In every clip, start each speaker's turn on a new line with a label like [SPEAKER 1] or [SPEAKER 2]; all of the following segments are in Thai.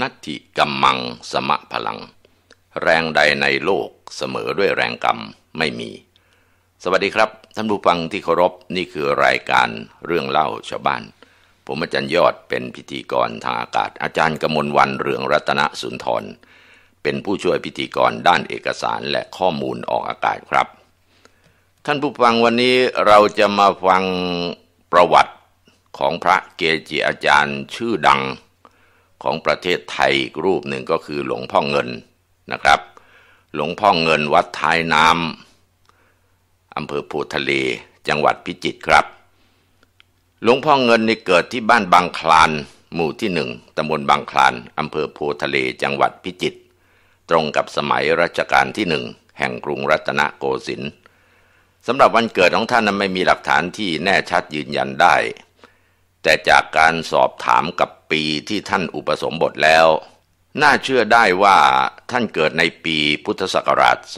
[SPEAKER 1] นัตถิกัมมังสมะพลัง แรงใดในโลกเสมอด้วยแรงกรรมไม่มี สวัสดีครับท่านผู้ฟังที่เคารพนี่คือรายการเรื่องเล่าชาวบ้าน ผมอาจารย์ยอดเป็นพิธีกรทางอากาศ อาจารย์กมลวันเรืองรัตนสุนทร เป็นผู้ช่วยพิธีกรด้านเอกสารและข้อมูลออกอากาศครับ ท่านผู้ฟังวันนี้เราจะมาฟังประวัติของพระเกจิอาจารย์ชื่อดัง ของประเทศไทยรูปหนึ่งก็คือหลวงพ่อเงินนะครับ หลวงพ่อเงินวัดท้ายน้ำอำเภอภูทะเล จังหวัดพิจิตรครับ หลวงพ่อเงินนี่เกิดที่บ้านบางคลาน หมู่ที่หนึ่งตำบลบางคลานอำเภอโพทะเล จังหวัดพิจิตรตรงกับสมัยรัชกาลที่หนึ่งแห่งกรุงรัตนโกสินทร์สำหรับวันเกิดของท่านนั้นไม่มีหลักฐานที่แน่ชัดยืนยันได้ แต่จากการสอบถามกับปีที่ท่านอุปสมบทแล้ว น่าเชื่อได้ว่าท่านเกิดในปีพุทธศักราช 2351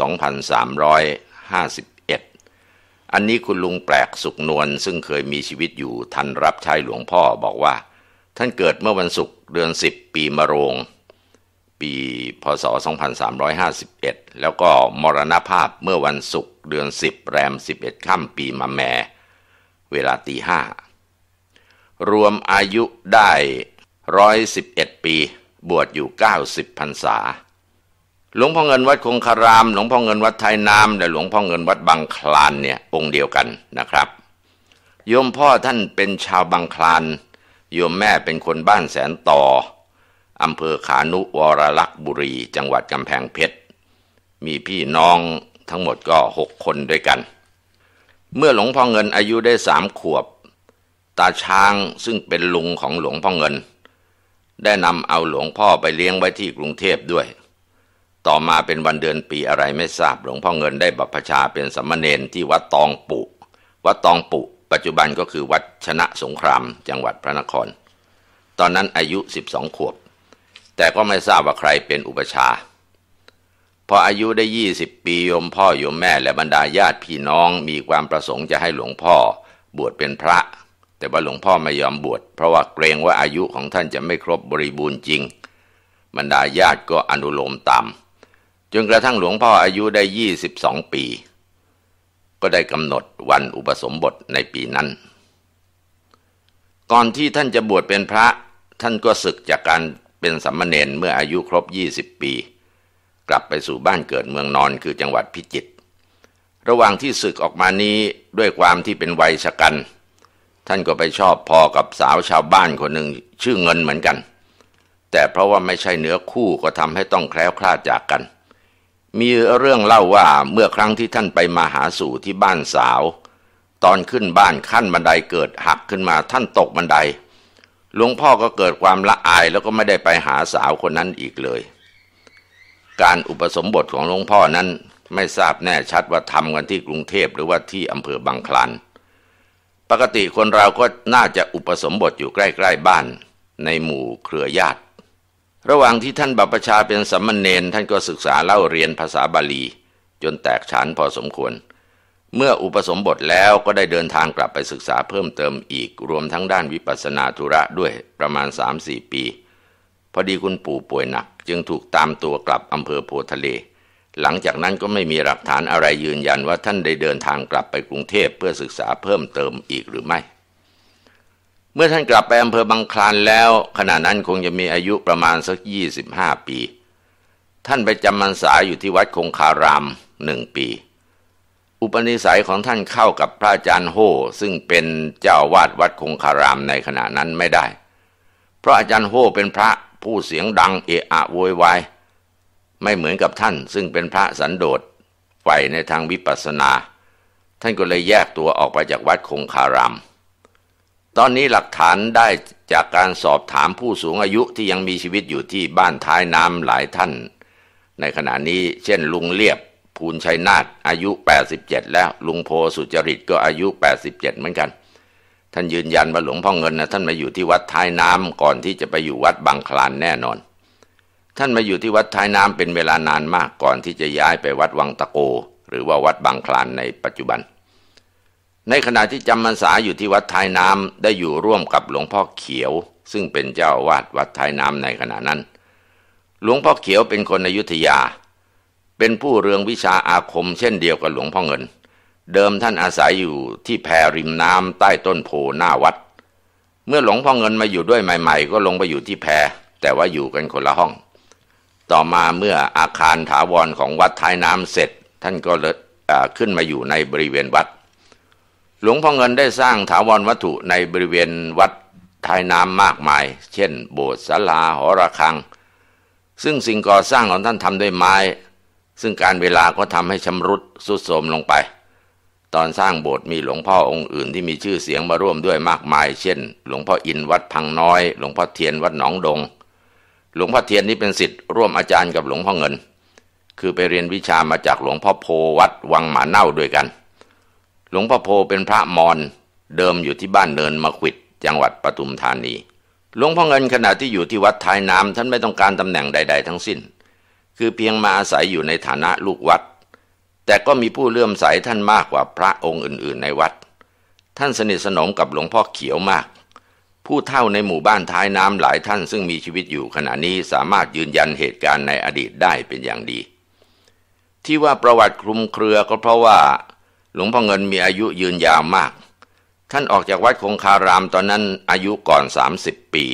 [SPEAKER 1] อันนี้คุณลุงแปลกสุกนวลซึ่งเคยมีชีวิตอยู่ทันรับใช้หลวงพ่อบอกว่า ท่านเกิดเมื่อวันศุกร์เดือน 10 ปีมะโรง ปีพศ 2351 แล้วก็มรณภาพเมื่อวันศุกร์เดือน 10 แรม 11 ค่ำปีมะแม เวลาตีห้า รวมอายุได้ร้อยสิบเอ็ดปี บวชอยู่เก้าสิบพรรษา หลวงพ่อเงินวัดคงคาราม หลวงพ่อเงินวัดไทยน้ำและหลวงพ่อเงินวัดบางคลานเนี่ยองค์เดียวกันนะครับ โยมพ่อท่านเป็นชาวบางคลาน โยมแม่เป็นคนบ้านแสนต่ออำเภอขานุวรลักษ์บุรี จังหวัดกำแพงเพชร มีพี่น้องทั้งหมดก็หกคนด้วยกัน เมื่อหลวงพ่อเงินอายุได้สามขวบ ตาช้างซึ่งเป็นลุงของหลวงพ่อเงิน ได้นำเอาหลวงพ่อไปเลี้ยงไว้ที่กรุงเทพด้วย ต่อมาเป็นวันเดือนปีอะไรไม่ทราบหลวงพ่อเงินได้บัพชาเป็นสมณเณรที่วัดตองปุ วัดตองปุ ปัจจุบันก็คือวัดชนะสงครามจังหวัดพระนคร ตอนนั้นอายุ 12 ขวบ แต่ก็ไม่ทราบว่าใครเป็นอุปชาพออายุได้ 20 ปีโยมพ่อโยมแม่และบรรดาญาติพี่น้องมีความประสงค์จะให้หลวงพ่อ บวชเป็นพระ แต่ว่าหลวงพ่อไม่ยอมบวชเพราะว่าเกรงว่าอายุของท่านจะไม่ครบบริบูรณ์จริง บรรดาญาติก็อนุโลมตามจนกระทั่งหลวงพ่ออายุได้ยี่สิบสองปี ก็ได้กำหนดวันอุปสมบทในปีนั้น ก่อนที่ท่านจะบวชเป็นพระท่านก็ศึกจากการเป็นสัมมเนนเมื่ออายุครบยี่สิบปี กลับไปสู่บ้านเกิดเมืองนอนคือจังหวัดพิจิตรระหว่างที่ศึกออกมานี้ด้วยความที่เป็นวัยชะกัน ท่านก็ไปชอบพอกับสาวชาวบ้านคนหนึ่งชื่อเงินเหมือนกัน แต่เพราะว่าไม่ใช่เนื้อคู่ก็ทำให้ต้องแคล้วคลาดจากกัน มีเรื่องเล่าว่าเมื่อครั้งที่ท่านไปมาหาสู่ที่บ้านสาว ตอนขึ้นบ้านขั้นบันไดเกิดหักขึ้นมาท่านตกบันไดหลวงพ่อก็เกิดความละอายแล้วก็ไม่ได้ไปหาสาวคนนั้นอีกเลย การอุปสมบทของหลวงพ่อนั้นไม่ทราบแน่ชัดว่าทำกันที่กรุงเทพหรือว่าที่อำเภอบางคลัน ปกติคนเราก็น่าจะอุปสมบทอยู่ใกล้ๆบ้านในหมู่เครือญาติ ระหว่างที่ท่านบัพชาเป็นสัมมเนนท่านก็ศึกษาเล่าเรียนภาษาบาลี จนแตกฉานพอสมควร เมื่ออุปสมบทแล้วก็ได้เดินทางกลับไปศึกษาเพิ่มเติมอีกรวมทั้งด้านวิปัสสนาธุระด้วยประมาณ 3-4 ปี พอดีคุณปู่ป่วยหนัก จึงถูกตามตัวกลับอำเภอโพทะเล หลังจากนั้นก็ไม่มีหลักฐานอะไรยืนยันว่าท่านได้เดินทางกลับไปกรุงเทพเพื่อศึกษาเพิ่มเติมอีกหรือไม่ เมื่อท่านกลับไปอำเภอบางคลานแล้ว ขณะนั้นคงจะมีอายุประมาณสักยี่สิบห้าปี ท่านไปจำมันสาอยู่ที่วัดคงคารามหนึ่งปี อุปนิสัยของท่านเข้ากับพระอาจารย์โฮซึ่งเป็นเจ้าวาดวัดคงคารามในขณะนั้นไม่ได้ เพราะอาจารย์โฮเป็นพระผู้เสียงดังเอะอะโวยวาย ไม่เหมือนกับท่านซึ่งเป็นพระสันโดษใฝ่ในทางวิปัสสนา ท่านก็เลยแยกตัวออกไปจากวัดคงคาราม ตอนนี้หลักฐานได้จากการสอบถามผู้สูงอายุที่ยังมีชีวิตอยู่ที่บ้านท้ายน้ำหลายท่าน ในขณะนี้เช่นลุงเลียบภูลชัยนาทอายุ 87 แล้วลุงโพสุจริตก็อายุ 87 เหมือนกัน ท่านยืนยันว่าหลวงพ่อเงินนะท่านมาอยู่ที่วัดท้ายน้ำก่อนที่จะไปอยู่วัดบางคลานแน่นอน ท่านมาอยู่ที่วัดท้ายน้ำเป็นเวลานานมากก่อนที่จะย้ายไปวัดวังตะโก หรือว่าวัดบางคลานในปัจจุบัน ในขณะที่จำพรรษาอยู่ที่วัดท้ายน้ำได้อยู่ร่วมกับหลวงพ่อเขียว ซึ่งเป็นเจ้าวาดวัดท้ายน้ำในขณะนั้น หลวงพ่อเขียวเป็นคนอยุธยา เป็นผู้เรืองวิชาอาคมเช่นเดียวกับหลวงพ่อเงิน เดิมท่านอาศัยอยู่ที่แพริมน้ำใต้ต้นโพหน้าวัด เมื่อหลวงพ่อเงินมาอยู่ด้วยใหม่ ๆ ก็ลงไปอยู่ที่แพแต่ว่าอยู่กันคนละห้อง ต่อมาเมื่ออาคารถาวรของวัดท้ายน้ำเสร็จ ท่านก็เลยขึ้นมาอยู่ในบริเวณวัด หลวงพ่อเงินได้สร้างถาวรวัตถุในบริเวณวัดท้ายน้ำมากมาย เช่น โบสถ์ศาลาหอระฆัง ซึ่งสิ่งก่อสร้างของท่านทำด้วยไม้ ซึ่งการเวลาก็ทำให้ชำรุดสุดโทรมลงไป ตอนสร้างโบสถ์มีหลวงพ่อองค์อื่นที่มีชื่อเสียงมาร่วมด้วยมากมาย เช่น หลวงพ่ออินวัดพังน้อย หลวงพ่อเทียนวัดหนองดง หลวงพ่อเทียนนี้เป็นสิทธิ์ร่วมอาจารย์กับหลวงพ่อเงิน คือไปเรียนวิชามาจากหลวงพ่อโพวัดวังหมาเน่าด้วยกัน หลวงพ่อโพเป็นพระมอญเดิมอยู่ที่บ้านเนินมะขิดจังหวัดปทุมธานี หลวงพ่อเงินขณะที่อยู่ที่วัดท้ายน้ำท่านไม่ต้องการตำแหน่งใด ๆ ทั้งสิ้น คือเพียงมาอาศัยอยู่ในฐานะลูกวัด แต่ก็มีผู้เลื่อมใสท่านมากกว่าพระองค์อื่น ๆ ในวัด ท่านสนิทสนมกับหลวงพ่อเขียวมาก ผู้เท่าในหมู่บ้านท้ายน้ำหลายท่านซึ่งมีชีวิตอยู่ขณะนี้สามารถยืนยันเหตุการณ์ในอดีตได้เป็นอย่างดี ที่ว่าประวัติคลุมเครือก็เพราะว่า หลวงพ่อเงินมีอายุยืนยาวมาก ท่านออกจากวัดคงคารามตอนนั้นอายุก่อน 30 ปี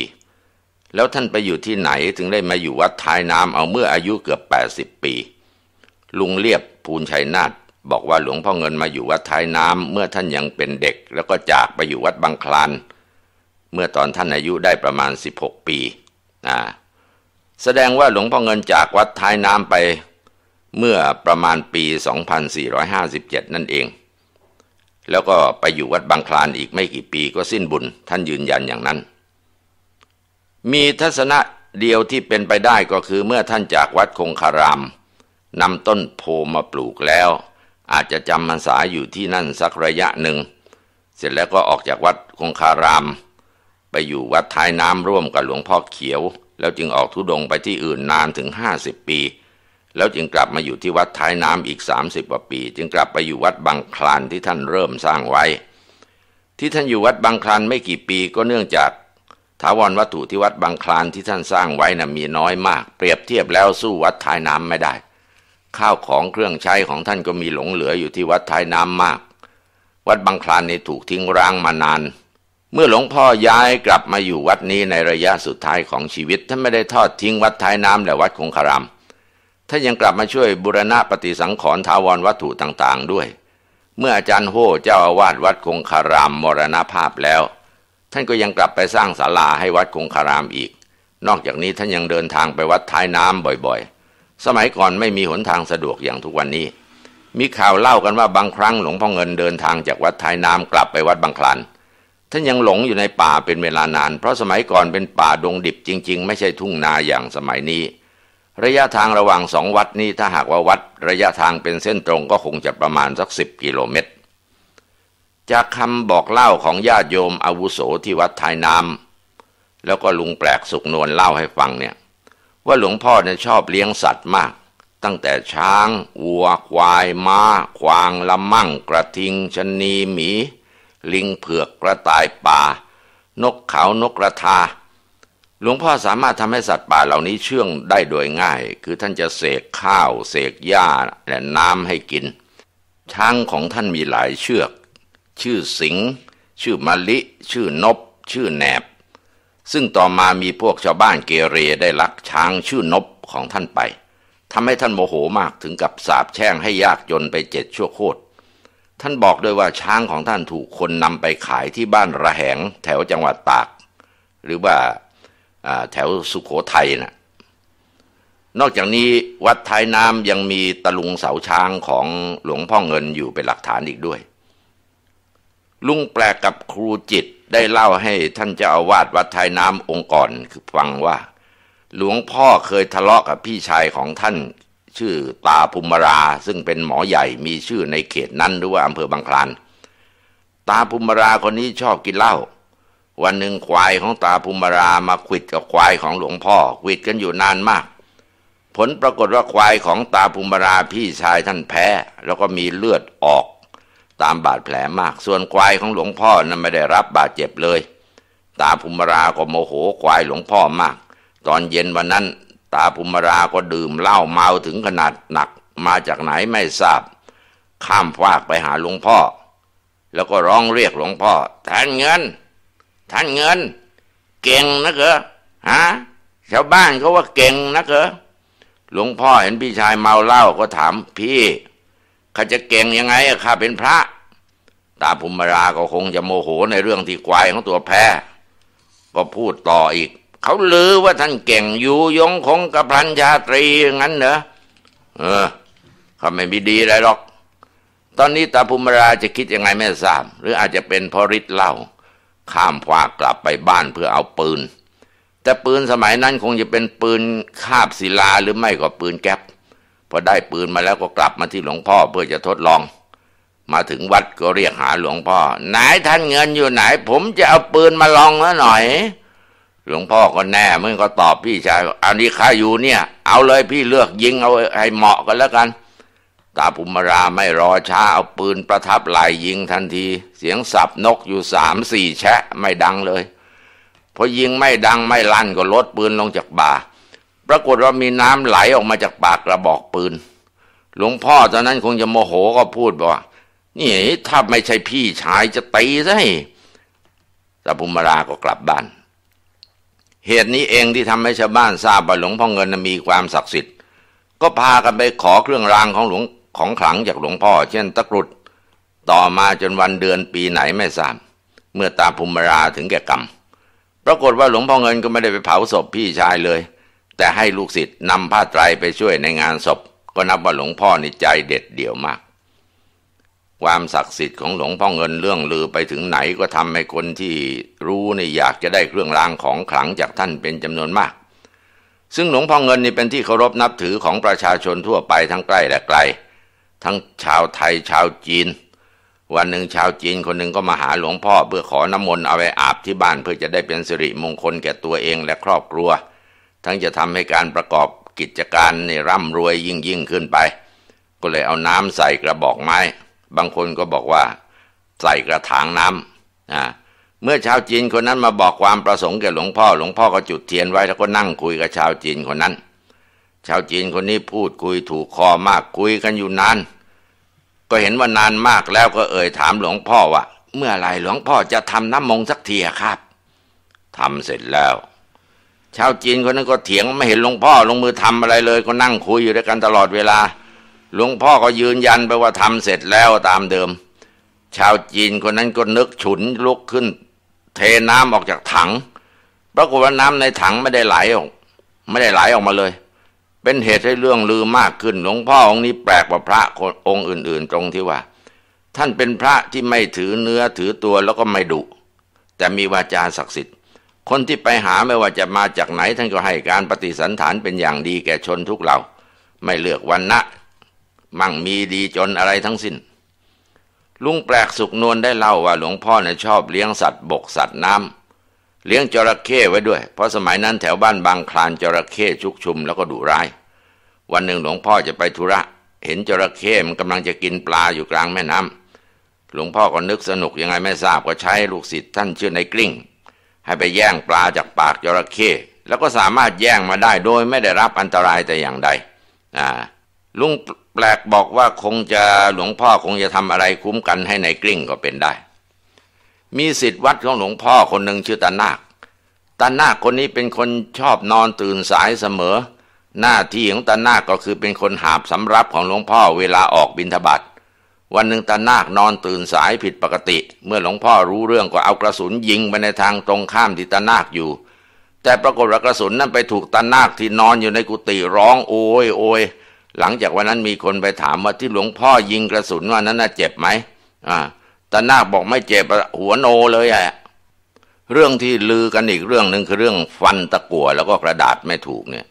[SPEAKER 1] แล้วท่านไปอยู่ที่ไหนถึงได้มาอยู่วัดท้ายน้ำเอาเมื่ออายุเกือบ 80 ปี ลุงเลียบภูนชัยนาทบอกว่าหลวงพ่อเงินมาอยู่วัดท้ายน้ำเมื่อท่านยังเป็นเด็ก แล้วก็จากไปอยู่วัดบางคลาน เมื่อตอนท่านอายุได้ประมาณ 16 ปีนะแสดงว่าหลวงพ่อเงินจากวัดท้ายน้ำไปเมื่อประมาณปี 2457 นั่นเอง แล้วก็ไปอยู่วัดบางคลานอีกไม่กี่ปีก็สิ้นบุญ ท่านยืนยันอย่างนั้น มีทัศนะเดียวที่เป็นไปได้ก็คือเมื่อท่านจากวัดคงคารามนำต้นโพมาปลูกแล้ว อาจจะจำพรรษาอยู่ที่นั่นสักระยะหนึ่ง เสร็จแล้วก็ออกจากวัดคงคาราม ไปอยู่วัดท้ายน้ำร่วมกับหลวงพ่อเขียว แล้วจึงออกทุดงไปที่อื่นนานถึงห้าสิบปี แล้วจึงกลับมาอยู่ที่วัดท้ายน้ำอีก 30กว่าปี จึงกลับไปอยู่วัดบางคลานที่ท่านเริ่มสร้างไว้ ที่ท่านอยู่วัดบางคลานไม่กี่ปีก็เนื่องจากถาวรวัตถุที่วัดบางคลานที่ท่านสร้างไว้นะ่ะมีน้อยมาก เปรียบเทียบแล้วสู้วัดท้ายน้ำไม่ได้ ข้าวของเครื่องใช้ของท่านก็มีหลงเหลืออยู่ที่วัดท้ายน้ำมาก วัดบางคลานนี่ถูกทิ้งร้างมานาน เมื่อหลวงพ่อย้ายกลับมาอยู่วัดนี้ในระยะสุดท้ายของชีวิตท่านไม่ได้ทอดทิ้งวัดท้ายน้ำและวัดคงคารามท่านยังกลับมาช่วยบุรณะปฏิสังขรณ์ทาวรวัตถุต่างๆ ด้วย เมื่ออาจารย์โฮเจ้าอาวาสวัดคงคารามมรณภาพแล้ว ท่านก็ยังกลับไปสร้างศาลาให้วัดคงคารามอีก นอกจากนี้ท่านยังเดินทางไปวัดท้ายน้ำบ่อยๆ สมัยก่อนไม่มีหนทางสะดวกอย่างทุกวันนี้ มีข่าวเล่ากันว่าบางครั้งหลวงพ่อเงินเดินทางจากวัดท้ายน้ำกลับไปวัดบางคลัน ท่านยังหลงอยู่ในป่าเป็นเวลานาน เพราะสมัยก่อนเป็นป่าดงดิบจริง ๆ ไม่ใช่ทุ่งนาอย่างสมัยนี้ ระยะทางระหว่างสองวัดนี้ถ้าหากว่าวัดระยะทางเป็นเส้นตรงก็คงจะประมาณสักสิบกิโลเมตร จากคำบอกเล่าของญาติโยมอาวุโสที่วัดทายน้ำแล้วก็ลุงแปลกสุกนวลเล่าให้ฟังเนี่ย ว่าหลวงพ่อเนี่ยชอบเลี้ยงสัตว์มาก ตั้งแต่ช้างวัว ควายม้า ควางละมั่ง กระทิงชนีหมี ลิงเผือกกระต่ายป่า นกเขานกกระทา หลวงพ่อสามารถทำให้สัตว์ป่าเหล่านี้เชื่องได้โดยง่าย คือท่านจะเสกข้าว เสกหญ้าและน้ำให้กิน ช้างของท่านมีหลายเชือก ชื่อสิง ชื่อมะลิ ชื่อนบ ชื่อแหนบ ซึ่งต่อมามีพวกชาวบ้านเกเรได้ลักช้างชื่อนบของท่านไปทำให้ท่านโมโหมากถึงกับสาบแช่งให้ยากจนไปเจ็ดชั่วโคตร ท่านบอกด้วยว่าช้างของท่านถูกคนนำไปขายที่บ้านระแหง แถวจังหวัดตาก หรือว่าแถวสุขโขทัยนะนอกจากนี้วัดท้ายน้ำยังมีตะลุงเสาช้างของหลวงพ่อเงินอยู่เป็นหลักฐานอีกด้วย ลุงแปลกกับครูจิตได้เล่าให้ท่านเจ้าอาวาสวัดท้ายน้ำองค์ก่อนคือฟังว่า หลวงพ่อเคยทะเลาะกับพี่ชายของท่าน ชื่อตาภูมิรา ซึ่งเป็นหมอใหญ่มีชื่อในเขตนั้นหรือว่าอำเภอบางคลานตาภูมิราคนนี้ชอบกินเหล้าวันหนึ่งควายของตาภูมิรามาขิดกับควายของหลวงพ่อขิดกันอยู่นานมาก ผลปรากฏว่าควายของตาภูมิราพี่ชายท่านแพ้ แล้วก็มีเลือดออก ตามบาดแผลมาก ส่วนควายของหลวงพ่อนั้นไม่ได้รับบาดเจ็บเลย ตาภูมิราก็โมโหควายหลวงพ่อมาก ตอนเย็นวันนั้น ตาภูมิราก็ดื่มเหล้าเมาถึงขนาดหนักมาจากไหนไม่ทราบ ข้ามฟากไปหาหลวงพ่อ แล้วก็ร้องเรียกหลวงพ่อ ท่านเงิน ท่านเงิน เก่งนะเกอฮะชาวบ้านเขาว่าเก่งนะเกอหลวงพ่อเห็นพี่ชายเมาเหล้าก็ถามพี่ข้าจะเก่งยังไงข้าเป็นพระ ตาภูมิราก็คงจะโมโหในเรื่องที่ควายของตัวแพ้ ก็พูดต่ออีก เขาลือว่าท่านเก่งอยู่ยงคงกระพันชาตรีงั้นเหรอเออเขาไม่มีดีอะไรหรอก ตอนนี้ตาภูมิราจะคิดยังไงไม่ทราบ หรืออาจจะเป็นพอริดเล่า ข้ามฟากกลับไปบ้านเพื่อเอาปืน แต่ปืนสมัยนั้นคงจะเป็นปืนคาบศิลาหรือไม่ก็ปืนแก๊ปพอได้ปืนมาแล้วก็กลับมาที่หลวงพ่อเพื่อจะทดลอง มาถึงวัดก็เรียกหาหลวงพ่อ ไหนท่านเงินอยู่ไหน ผมจะเอาปืนมาลองแล้วหน่อย หลวงพ่อก็แน่มึงก็ตอบพี่ชายอันนี้ข้าอยู่เนี่ย เอาเลยพี่เลือกยิงเอาให้เหมาะกันแล้วกันตาภูมิราไม่รอช้าเอาปืนประทับไหลยิงทันที เสียงสับนกอยู่สามสี่แชะไม่ดังเลยพอยิงไม่ดังไม่ลั่นก็ลดปืนลงจากบ่า ปรากฏว่ามีน้ำไหลออกมาจากปากกระบอกปืน หลวงพ่อตอนนั้นคงจะโมโหก็พูดบอกนี่ถ้าไม่ใช่พี่ชายจะตีซะให้ตาภูมิราก็กลับบ้าน เหตุนี้เองที่ทำให้ชาวบ้านทราบว่าหลวงพ่อเงินมีความศักดิ์สิทธิ์ ก็พากันไปขอเครื่องรางของหลวงของขลังจากหลวงพ่อ เช่นตะกรุด ต่อมาจนวันเดือนปีไหนไม่ทราบ เมื่อตาภูมิราถึงแก่กรรม ปรากฏว่าหลวงพ่อเงินก็ไม่ได้ไปเผาศพพี่ชายเลย แต่ให้ลูกศิษย์นำผ้าไตรไปช่วยในงานศพ ก็นับว่าหลวงพ่อในใจเด็ดเดี่ยวมาก ความศักดิ์สิทธิ์ของหลวงพ่อเงินเรื่องลือไปถึงไหนก็ทำให้คนที่รู้นี่อยากจะได้เครื่องรางของขลังจากท่านเป็นจำนวนมาก ซึ่งหลวงพ่อเงินนี่เป็นที่เคารพนับถือของประชาชนทั่วไปทั้งใกล้และไกล ทั้งชาวไทยชาวจีน วันหนึ่งชาวจีนคนหนึ่งก็มาหาหลวงพ่อเพื่อขอน้ำมนต์เอาไว้อาบที่บ้านเพื่อจะได้เป็นสิริมงคลแก่ตัวเองและครอบครัว ทั้งจะทำให้การประกอบกิจการในร่ำรวยยิ่งยิ่งขึ้นไป ก็เลยเอาน้ำใส่กระบอกไม้ บางคนก็บอกว่าใส่กระถางน้ำนะเมื่อชาวจีนคนนั้นมาบอกความประสงค์แก่หลวงพ่อ หลวงพ่อก็จุดเทียนไว้แล้วก็นั่งคุยกับชาวจีนคนนั้น ชาวจีนคนนี้พูดคุยถูกคอมากคุยกันอยู่นาน ก็เห็นว่านานมากแล้วก็เอ่ยถามหลวงพ่อว่า เมื่อไรหลวงพ่อจะทำน้ำมงสักทีครับทำเสร็จแล้ว ชาวจีนคนนั้นก็เถียงไม่เห็นหลวงพ่อลงมือทำอะไรเลย ก็นั่งคุยอยู่ด้วยกันตลอดเวลา หลวงพ่อก็ยืนยันไปว่าทำเสร็จแล้วตามเดิม ชาวจีนคนนั้นก็นึกฉุนลุกขึ้น เทน้ำออกจากถังปรากฏว่าน้ำในถังไม่ได้ไหลออก ไม่ได้ไหลออกมาเลย เป็นเหตุให้เรื่องลือมากขึ้น หลวงพ่อองค์นี้แปลกกว่าพระองค์อื่น ๆ ตรงที่ว่า ท่านเป็นพระที่ไม่ถือเนื้อถือตัวแล้วก็ไม่ดุแต่มีวาจาศักดิ์สิทธิ์ คนที่ไปหาไม่ว่าจะมาจากไหนท่านก็ให้การปฏิสันฐานเป็นอย่างดีแก่ชนทุกเหล่า ไม่เลือกวันนะ มั่งมีดีจนอะไรทั้งสิน้น ลุงแปลกสุกนวลได้เล่าว่าหลวงพ่อเนี่ยชอบเลี้ยงสัตว์บกสัตว์น้ำเลี้ยงจระเข้ไว้ด้วย เพราะสมัยนั้นแถวบ้านบางคลานจระเข้ชุกชุมแล้วก็ดุร้าย วันหนึ่งหลวงพ่อจะไปธุระ เห็นจระเข้มันกำลังจะกินปลาอยู่กลางแม่น้ำหลวงพ่อก็นึกสนุกยังไงไม่ทราบก็ใช้ลูกศิษย์ท่านชื่อในกลิ้งให้ไปแย่งปลาจากปากจระเข้แล้วก็สามารถแย่งมาได้โดยไม่ได้รับอันตรายแต่อย่างใดลุง ปลกบอกว่าคงจะหลวงพ่อคงจะทำอะไรคุ้มกันให้ในกลิ้งก็เป็นได้ มีสิทธิ์วัดของหลวงพ่อคนหนึ่งชื่อตานาคตานาคคนนี้เป็นคนชอบนอนตื่นสายเสมอ หน้าที่ของตานาคก็คือเป็นคนหาบสำรับของหลวงพ่อเวลาออกบิณฑบาตวันหนึ่งตานาคนอนตื่นสายผิดปกติ เมื่อหลวงพ่อรู้เรื่องก็เอากระสุนยิงไปในทางตรงข้ามที่ตานาคอยู่ แต่ปรากฏว่ากระสุนนั้นไปถูกตานาคที่นอนอยู่ในกุฏิร้องโอยโอย หลังจากวันนั้นมีคนไปถามว่าที่หลวงพ่อยิงกระสุนว่านั้นน่ะเจ็บไหมอ่าตานาคบอกไม่เจ็บหัวโนเลยอะเรื่องที่ลือกันอีกเรื่องหนึ่งคือเรื่องฟันตะกั่วแล้วก็กระดาษไม่ถูกเนี่ย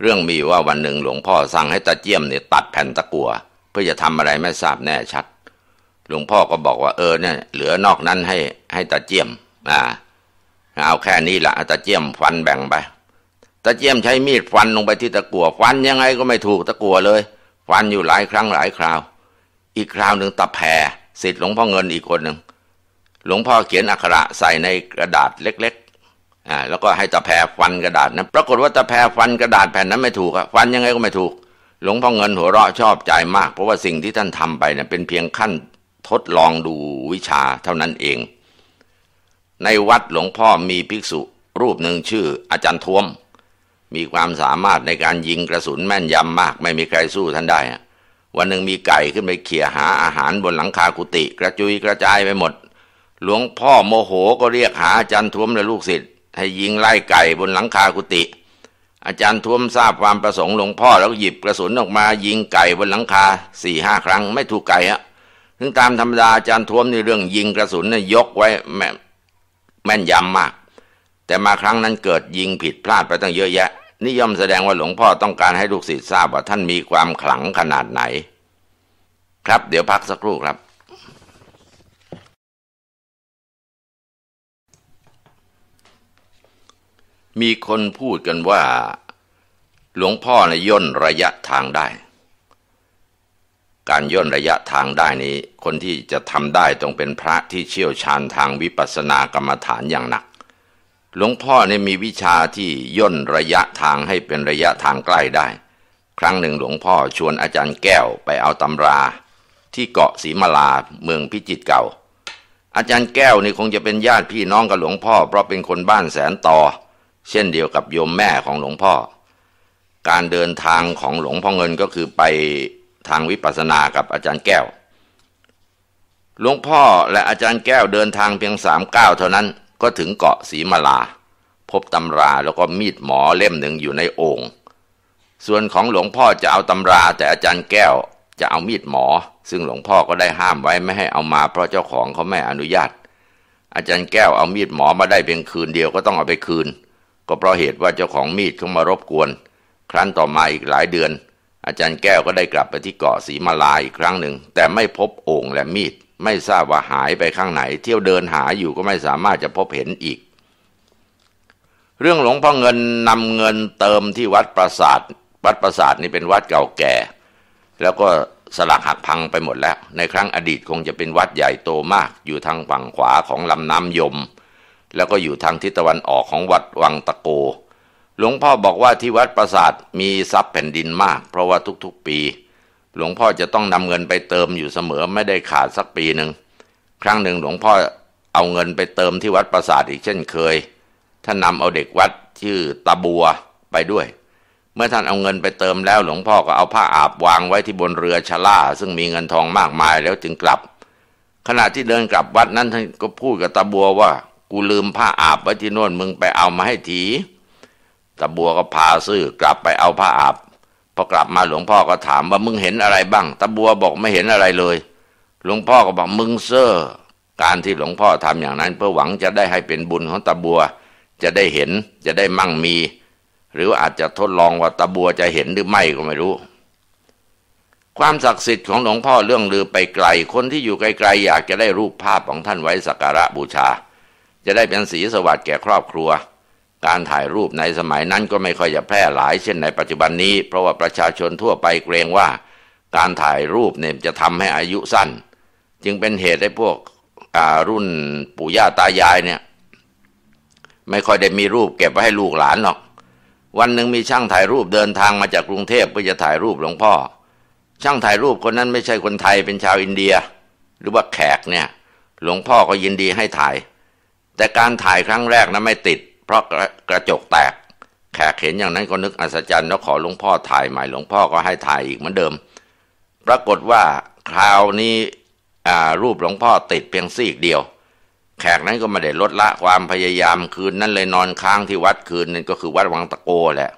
[SPEAKER 1] เรื่องมีว่าวันหนึ่งหลวงพ่อสั่งให้ตาเจียมเนี่ยตัดแผ่นตะกั่วพื่อจะทำอะไรไม่ทราบแน่ชัด หลวงพ่อก็บอกว่าเออเนี่ยเหลือนอกนั้นให้ให้ตาเจียมอ่าเอาแค่นี้ละตาเจียมฟันแบ่งไป ตาเจียมใช้มีดฟันลงไปที่ตะกัวฟันยังไงก็ไม่ถูกตะกัวเลย ฟันอยู่หลายครั้งหลายคราว อีกคราวหนึ่งตาแผ่สิทธิ์หลวงพ่อเงินอีกคนหนึ่งหลวงพ่อเขียนอักขระใส่ในกระดาษเล็กอ่าแล้วก็ให้ตะแพรฟันกระดาษนะปรากฏว่าตะแพรฟันกระดาษแผ่นนั้นไม่ถูกอะฟันยังไงก็ไม่ถูก หลวงพ่อเงินหัวเราะชอบใจมาก เพราะว่าสิ่งที่ท่านทำไปเนี่ยเป็นเพียงขั้นทดลองดูวิชาเท่านั้นเอง ในวัดหลวงพ่อมีภิกษุ รูปหนึ่งชื่ออาจารย์ทวม มีความสามารถในการยิงกระสุนแม่นยำมาก ไม่มีใครสู้ท่านได้วันหนึ่งมีไก่ขึ้นไปเขี่ยหาอาหารบนหลังคากุฏิกระจุยกระจายไปหมด หลวงพ่อโมโหก็เรียกหาอาจารย์ทวมและลูกศิษย์ให้ยิงไล่ไก่บนหลังคากุฏิอาจารย์ทวมทราบความประสงค์หลวงพ่อแล้วหยิบกระสุนออกมายิงไก่บนหลังคาสี่ห้าครั้งไม่ถูกไก่ฮะถึงตามธรรมดาอาจารย์ทวมในเรื่องยิงกระสุนเนี่ยยกไว้แม่แม่นยำมาก แต่มาครั้งนั้นเกิดยิงผิดพลาดไปตั้งเยอะแยะ นี่ย่อมแสดงว่าหลวงพ่อต้องการให้ลูกศิษย์ทราบว่าท่านมีความขลังขนาดไหน ครับ เดี๋ยวพักสักครู่ครับ มีคนพูดกันว่า หลวงพ่อในย่นระยะทางได้ การย่นระยะทางได้นี้ คนที่จะทำได้ต้องเป็นพระที่เชี่ยวชาญทางวิปัสสนากรรมฐานอย่างหนัก หลวงพ่อเนี่ยมีวิชาที่ย่นระยะทางให้เป็นระยะทางใกล้ได้ ครั้งหนึ่งหลวงพ่อชวนอาจารย์แก้วไปเอาตำรา ที่เกาะศรีมาลาเมืองพิจิตรเก่า อาจารย์แก้วนี่คงจะเป็นญาติพี่น้องกับหลวงพ่อ เพราะเป็นคนบ้านแสนต่อ เช่นเดียวกับโยมแม่ของหลวงพ่อ การเดินทางของหลวงพ่อเงินก็คือไปทางวิปัสสนากับอาจารย์แก้วหลวงพ่อและอาจารย์แก้วเดินทางเพียงสามก้าวเท่านั้น ก็ถึงเกาะศรีมาลา พบตำราแล้วก็มีดหมอเล่มหนึ่งอยู่ในโอ่งส่วนของหลวงพ่อจะเอาตำราแต่อาจารย์แก้วจะเอามีดหมอ ซึ่งหลวงพ่อก็ได้ห้ามไว้ไม่ให้เอามาเพราะเจ้าของเขาไม่อนุญาต อาจารย์แก้วเอามีดหมอมาได้เพียงคืนเดียวก็ต้องเอาไปคืน ก็เพราะเหตุว่าเจ้าของมีดเขามารบกวน ครั้นต่อมาอีกหลายเดือน อาจารย์แก้วก็ได้กลับไปที่เกาะศรีมาลาอีกครั้งหนึ่ง แต่ไม่พบโอ่งและมีด ไม่ทราบว่าหายไปข้างไหน เที่ยวเดินหาอยู่ก็ไม่สามารถจะพบเห็นอีก เรื่องหลวงพ่อเงินนำเงินเติมที่วัดปราสาท วัดปราสาทนี่เป็นวัดเก่าแก่ แล้วก็สลักหักพังไปหมดแล้ว ในครั้งอดีตคงจะเป็นวัดใหญ่โตมาก อยู่ทางฝั่งขวาของลำน้ำยม แล้วก็อยู่ทางทิศตะวันออกของวัดวังตะโก หลวงพ่อบอกว่าที่วัดปราสาทมีทรัพย์แผ่นดินมาก เพราะว่าทุกๆปี หลวงพ่อจะต้องนำเงินไปเติมอยู่เสมอไม่ได้ขาดสักปีหนึ่งครั้งหนึ่งหลวงพ่อเอาเงินไปเติมที่วัดปราสาทอีกเช่นเคย ท่านนำเอาเด็กวัดชื่อตาบัวไปด้วย เมื่อท่านเอาเงินไปเติมแล้วหลวงพ่อก็เอาผ้าอาบวางไว้ที่บนเรือชล่า ซึ่งมีเงินทองมากมายแล้วจึงกลับ ขณะที่เดินกลับวัดนั้นท่านก็พูดกับตาบัวว่า กูลืมผ้าอาบไว้ที่โน่นมึงไปเอามาให้ทีตาบัวก็พาซื่อกลับไปเอาผ้าอาบ พอกลับมาหลวงพ่อก็ถามว่ามึงเห็นอะไรบ้างตาบัวบอกไม่เห็นอะไรเลย หลวงพ่อก็บอกมึงเซ่อการที่หลวงพ่อทำอย่างนั้น เพื่อหวังจะได้ให้เป็นบุญของตาบัว จะได้เห็นจะได้มั่งมี หรืออาจจะทดลองว่าตาบัวจะเห็นหรือไม่ก็ไม่รู้ ความศักดิ์สิทธิ์ของหลวงพ่อเรื่องลือไปไกล คนที่อยู่ไกลๆอยากจะได้รูปภาพของท่านไว้สักการะบูชา จะได้เป็นสีสวัสดิ์แก่ครอบครัว การถ่ายรูปในสมัยนั้นก็ไม่ค่อยจะแพร่หลายเช่นในปัจจุบันนี้ เพราะว่าประชาชนทั่วไปเกรงว่า การถ่ายรูปเนี่ยจะทำให้อายุสั้น จึงเป็นเหตุให้พวกรุ่นปู่ย่าตายายเนี่ย ไม่ค่อยได้มีรูปเก็บไว้ให้ลูกหลานหรอก วันหนึ่งมีช่างถ่ายรูปเดินทางมาจากกรุงเทพเพื่อจะถ่ายรูปหลวงพ่อ ช่างถ่ายรูปคนนั้นไม่ใช่คนไทยเป็นชาวอินเดีย หรือว่าแขกเนี่ย หลวงพ่อก็ยินดีให้ถ่าย แต่การถ่ายครั้งแรกนะไม่ติด เพราะกระจกแตก แขกเห็นอย่างนั้นก็นึกอัศจรรย์แล้วขอหลวงพ่อถ่ายใหม่หลวงพ่อก็ให้ถ่ายอีกเหมือนเดิม ปรากฏว่าคราวนี้รูปหลวงพ่อติดเพียงซีกเดียว แขกนั้นก็ไม่ได้ลดละความพยายามคืนนั้นเลยนอนค้างที่วัดคืนนึงก็คือวัดวังตะโกแหละ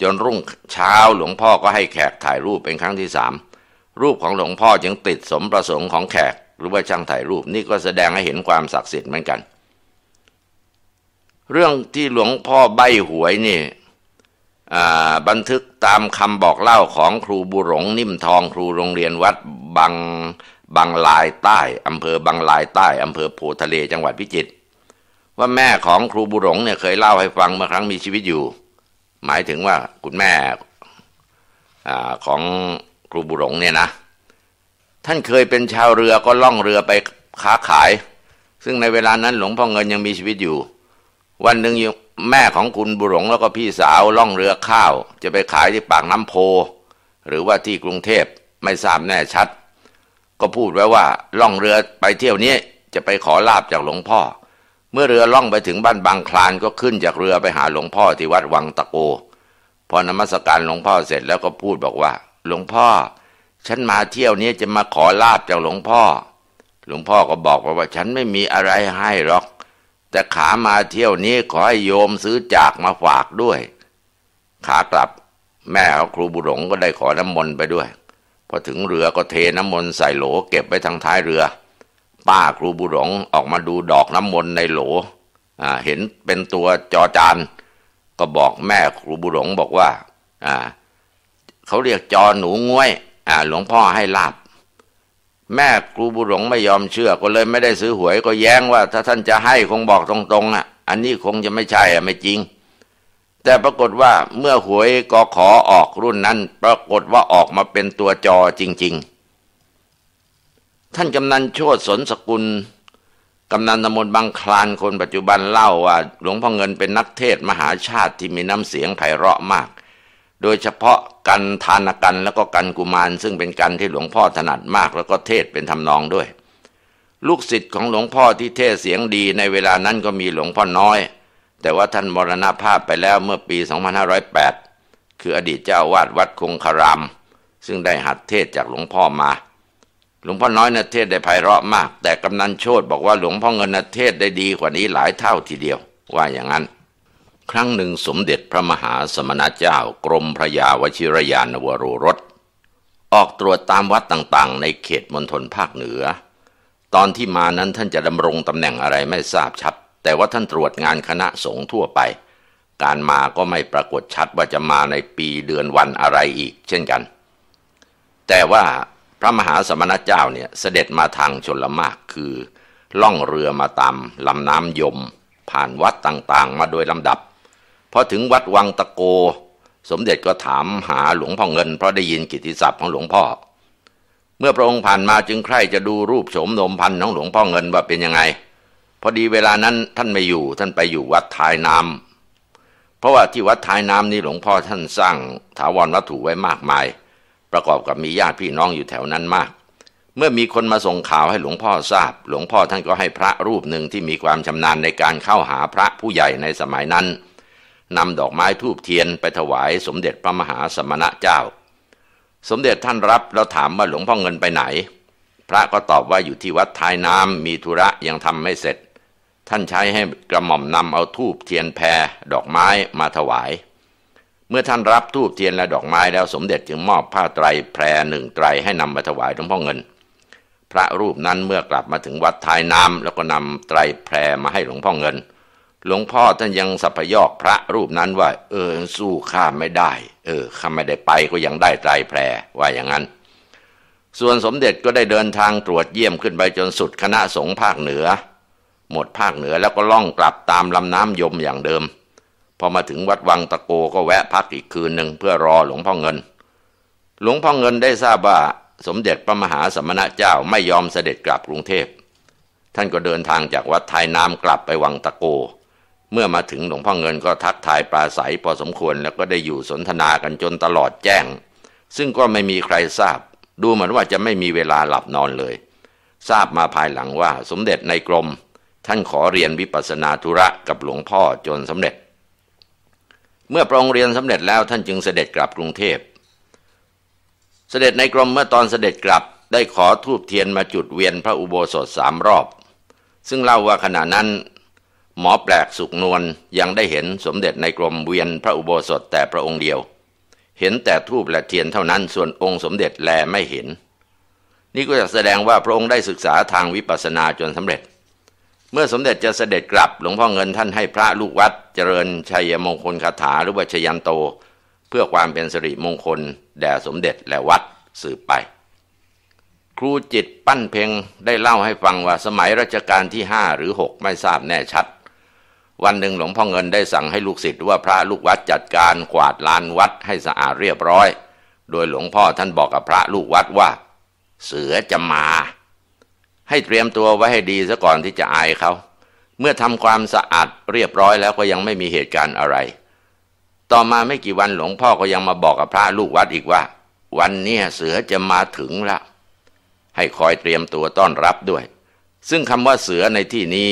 [SPEAKER 1] จนรุ่งเช้าหลวงพ่อก็ให้แขกถ่ายรูปเป็นครั้งที่สามรูปของหลวงพ่อจึงติดสมประสงค์ของแขก หรือว่าช่างถ่ายรูปนี่ก็แสดงให้เห็นความศักดิ์สิทธิ์เหมือนกัน เรื่องที่หลวงพ่อใบหวยนี่บันทึกตามคำบอกเล่าของครูบุหรงนิ่มทองครูโรงเรียนวัดบางบางลายใต้อำเภอบางลายใต้อำเภอโพทะเลจังหวัดพิจิตรว่าแม่ของครูบุหรงเนี่ยเคยเล่าให้ฟังเมื่อครั้งมีชีวิตอยู่ หมายถึงว่าคุณแม่อของครูบุหรงเนี่ยนะ ท่านเคยเป็นชาวเรือก็ล่องเรือไปค้าขาย ซึ่งในเวลานั้นหลวงพ่อเงินยังมีชีวิตอยู่ วันหนึ่งแม่ของคุณบุหลงแล้วก็พี่สาวล่องเรือข้าว จะไปขายที่ปากน้ำโพ หรือว่าที่กรุงเทพไม่ทราบแน่ชัด ก็พูดไว้ว่าล่องเรือไปเที่ยวนี้จะไปขอลาบจากหลวงพ่อ เมื่อเรือล่องไปถึงบ้านบางคลานก็ขึ้นจากเรือไปหาหลวงพ่อที่วัดวังตะโก พอนมัสการหลวงพ่อเสร็จแล้วก็พูดบอกว่า หลวงพ่อ ฉันมาเที่ยวนี้จะมาขอลาบจากหลวงพ่อ หลวงพ่อก็บอกว่าฉันไม่มีอะไรให้หรอก แต่ขามาเที่ยวนี้ขอให้โยมซื้อจากมาฝากด้วย ขากลับแม่ของครูบุหลงก็ได้ขอน้ำมนต์ไปด้วย พอถึงเรือก็เทน้ำมนต์ใส่โหลเก็บไว้ทางท้ายเรือ ป้าครูบุหลงออกมาดูดอกน้ำมนต์ในโหลอ่าเห็นเป็นตัวจอจานก็บอกแม่ครูบุหลงบอกว่า อ่าเขาเรียกจอหนูงวย อ่า หลวงพ่อให้ลาบ แม่ครูบุหลงไม่ยอมเชื่อก็เลยไม่ได้ซื้อหวยก็แย้งว่า ถ้าท่านจะให้คงบอกตรงๆอะ อันนี้คงจะไม่ใช่อะไม่จริง แต่ปรากฏว่าเมื่อหวยกอขอออกรุ่นนั้น ปรากฏว่าออกมาเป็นตัวจอจริง ๆ ท่านกำนันโชดสนสกุลกำนันตำบลบางคลานคนปัจจุบันเล่าว่า หลวงพ่อเงินเป็นนักเทศมหาชาติที่มีน้ำเสียงไพเราะมาก โดยเฉพาะกันทานกันแล้วก็กันกุมาร ซึ่งเป็นกันที่หลวงพ่อถนัดมากแล้วก็เทศเป็นทำนองด้วย ลูกศิษย์ของหลวงพ่อที่เทศเสียงดีในเวลานั้นก็มีหลวงพ่อน้อย แต่ว่าท่านมรณภาพไปแล้วเมื่อปี 2508 คืออดีตเจ้าวาดวัดคงคาราม ซึ่งได้หัดเทศจากหลวงพ่อมา หลวงพ่อน้อยนะเทศได้ไพเราะมาก แต่กำนันโชตบอกว่าหลวงพ่อเงินนะเทศได้ดีกว่านี้หลายเท่าทีเดียวว่าอย่างนั้น ครั้งหนึ่งสมเด็จพระมหาสมณเจ้ากรมพระยาวชิรยานวโรรส ออกตรวจตามวัดต่างๆ ในเขตมณฑลภาคเหนือ ตอนที่มานั้นท่านจะดำรงตำแหน่งอะไรไม่ทราบชัด แต่ว่าท่านตรวจงานคณะสงฆ์ทั่วไป การมาก็ไม่ปรากฏชัดว่าจะมาในปีเดือนวันอะไรอีก เช่นกัน แต่ว่าพระมหาสมณเจ้าเนี่ยเสด็จมาทางชนละมากคือ ล่องเรือมาตามลำน้ำยม ผ่านวัดต่างๆ มาโดยลำดับ พอถึงวัดวังตะโก สมเด็จก็ถามหาหลวงพ่อเงิน เพราะได้ยินกิตติศัพท์ของหลวงพ่อ เมื่อพระองค์ผ่านมาจึงใคร่จะดูรูปโฉมนมพันของหลวงพ่อเงินว่าเป็นยังไง พอดีเวลานั้นท่านไม่อยู่ท่านไปอยู่วัดทายน้ำเพราะว่าที่วัดทายน้ำนี่หลวงพ่อท่านสร้างถาวรวัตถุไว้มากมาย ประกอบกับมีญาติพี่น้องอยู่แถวนั้นมาก เมื่อมีคนมาส่งข่าวให้หลวงพ่อทราบ หลวงพ่อท่านก็ให้พระรูปหนึ่งที่มีความชำนาญในการเข้าหาพระผู้ใหญ่ในสมัยนั้น นำดอกไม้ทูบเทียนไปถวายสมเด็จพระมหาสมณะเจ้า สมเด็จท่านรับแล้วถามว่าหลวงพ่อเงินไปไหน พระก็ตอบว่าอยู่ที่วัดท้ายน้ำมีธุระยังทำไม่เสร็จ ท่านใช้ให้กระหม่อมนำเอาทูบเทียนแพรดอกไม้มาถวาย เมื่อท่านรับทูบเทียนและดอกไม้แล้วสมเด็จจึงมอบผ้าไตรแพรหนึ่งไตรให้นำมาถวายหลวงพ่อเงิน พระรูปนั้นเมื่อกลับมาถึงวัดท้ายน้ำแล้วก็นำไตรแพรมาให้หลวงพ่อเงิน หลวงพ่อท่านยังสัพยอกพระรูปนั้นว่า เออสู้ข้าไม่ได้ เออข้าไม่ได้ไปก็ยังได้ไตรแพรว่าอย่างนั้น ส่วนสมเด็จก็ได้เดินทางตรวจเยี่ยมขึ้นไปจนสุดคณะสงฆ์ภาคเหนือ หมดภาคเหนือแล้วก็ล่องกลับตามลำน้ำยมอย่างเดิม พอมาถึงวัดวังตะโกก็แวะพักอีกคืนหนึ่งเพื่อรอหลวงพ่อเงิน หลวงพ่อเงินได้ทราบว่าสมเด็จพระมหาสมณะเจ้าไม่ยอมเสด็จกลับกรุงเทพ ท่านก็เดินทางจากวัดไทยน้ำกลับไปวังตะโก เมื่อมาถึงหลวงพ่อเงินก็ทักทายปราศัยพอสมควรแล้วก็ได้อยู่สนทนากันจนตลอดแจ้ง ซึ่งก็ไม่มีใครทราบ ดูเหมือนว่าจะไม่มีเวลาหลับนอนเลย ทราบมาภายหลังว่าสมเด็จในกรม ท่านขอเรียนวิปัสนาธุระกับหลวงพ่อจนสำเร็จ เมื่อพระองค์เรียนสำเร็จแล้วท่านจึงเสด็จกลับกรุงเทพ เสด็จในกรมเมื่อตอนเสด็จกลับได้ขอทูบเทียนมาจุดเวียนพระอุโบสถสามรอบ ซึ่งเล่าว่าขณะนั้น หมอแปลกสุกนวลยังได้เห็นสมเด็จในกรมเวียนพระอุโบสถแต่พระองค์เดียว เห็นแต่ทูบและเทียนเท่านั้นส่วนองค์สมเด็จแลไม่เห็น นี่ก็จะแสดงว่าพระองค์ได้ศึกษาทางวิปัสสนาจนสำเร็จ เมื่อสมเด็จจะเสด็จกลับหลวงพ่อเงินท่านให้พระลูกวัด เจริญชัยมงคลคาถาหรือว่าชยันโต เพื่อความเป็นสิริมงคล แด่สมเด็จและวัดสืบไปครูจิตปั้นเพ็งได้เล่าให้ฟังว่าสมัยรัชกาลที่ห้าหรือหกไม่ทราบแน่ชัด วันหนึ่งหลวงพ่อเงินได้สั่งให้ลูกศิษย์ว่าพระลูกวัดจัดการกวาดลานวัดให้สะอาดเรียบร้อย โดยหลวงพ่อท่านบอกกับพระลูกวัดว่า เสือจะมา ให้เตรียมตัวไว้ให้ดีซะก่อนที่จะอายเขา เมื่อทำความสะอาดเรียบร้อยแล้วก็ยังไม่มีเหตุการณ์อะไร ต่อมาไม่กี่วันหลวงพ่อก็ยังมาบอกกับพระลูกวัดอีกว่า วันนี้เสือจะมาถึงละให้คอยเตรียมตัวต้อนรับด้วย ซึ่งคำว่าเสือในที่นี้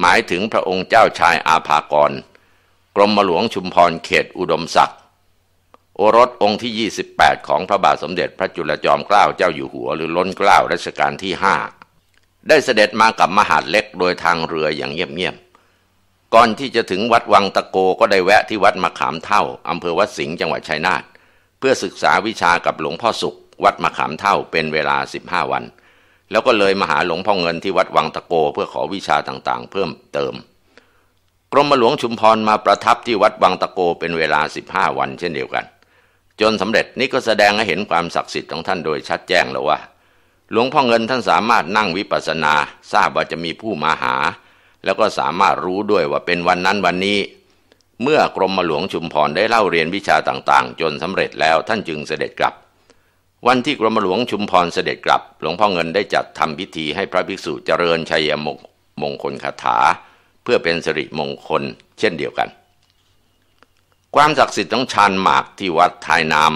[SPEAKER 1] หมายถึงพระองค์เจ้าชายอาภากร กรมหลวงชุมพรเขตอุดมศักดิ์โอรสองค์ที่ 28 ของพระบาทสมเด็จพระจุลจอมเกล้าเจ้าอยู่หัว หรือล้นเกล้ารัชกาลที่ห้าได้เสด็จมากับมหาดเล็กโดยทางเรืออย่างเงียบๆก่อนที่จะถึงวัดวังตะโกก็ได้แวะที่วัดมะขามเท่าอำเภอวัดสิงห์จังหวัดชัยนาทเพื่อศึกษาวิชากับหลวงพ่อสุข วัดมะขามเท่าเป็นเวลา 15 วัน แล้วก็เลยมาหาหลวงพ่อเงินที่วัดวังตะโกเพื่อขอวิชาต่างๆ เพิ่มเติม กรมหลวงชุมพรมาประทับที่วัดวังตะโกเป็นเวลา 15 วันเช่นเดียวกัน จนสำเร็จนี่ก็แสดงให้เห็นความศักดิ์สิทธิ์ของท่านโดยชัดแจ้งแล้วว่า หลวงพ่อเงินท่านสามารถนั่งวิปัสสนา ทราบว่าจะมีผู้มาหา แล้วก็สามารถรู้ด้วยว่าเป็นวันนั้นวันนี้ เมื่อกรมหลวงชุมพรได้เล่าเรียนวิชาต่างๆ จนสำเร็จแล้วท่านจึงเสด็จกลับ วันที่กรมหลวงชุมพรเสด็จกลับ หลวงพ่อเงินได้จัดทำพิธีให้พระภิกษุเจริญชัยมงมงคลคาถา เพื่อเป็นสิริมงคลเช่นเดียวกัน ความศักดิ์สิทธิ์ของชานหมากที่วัดทายนาม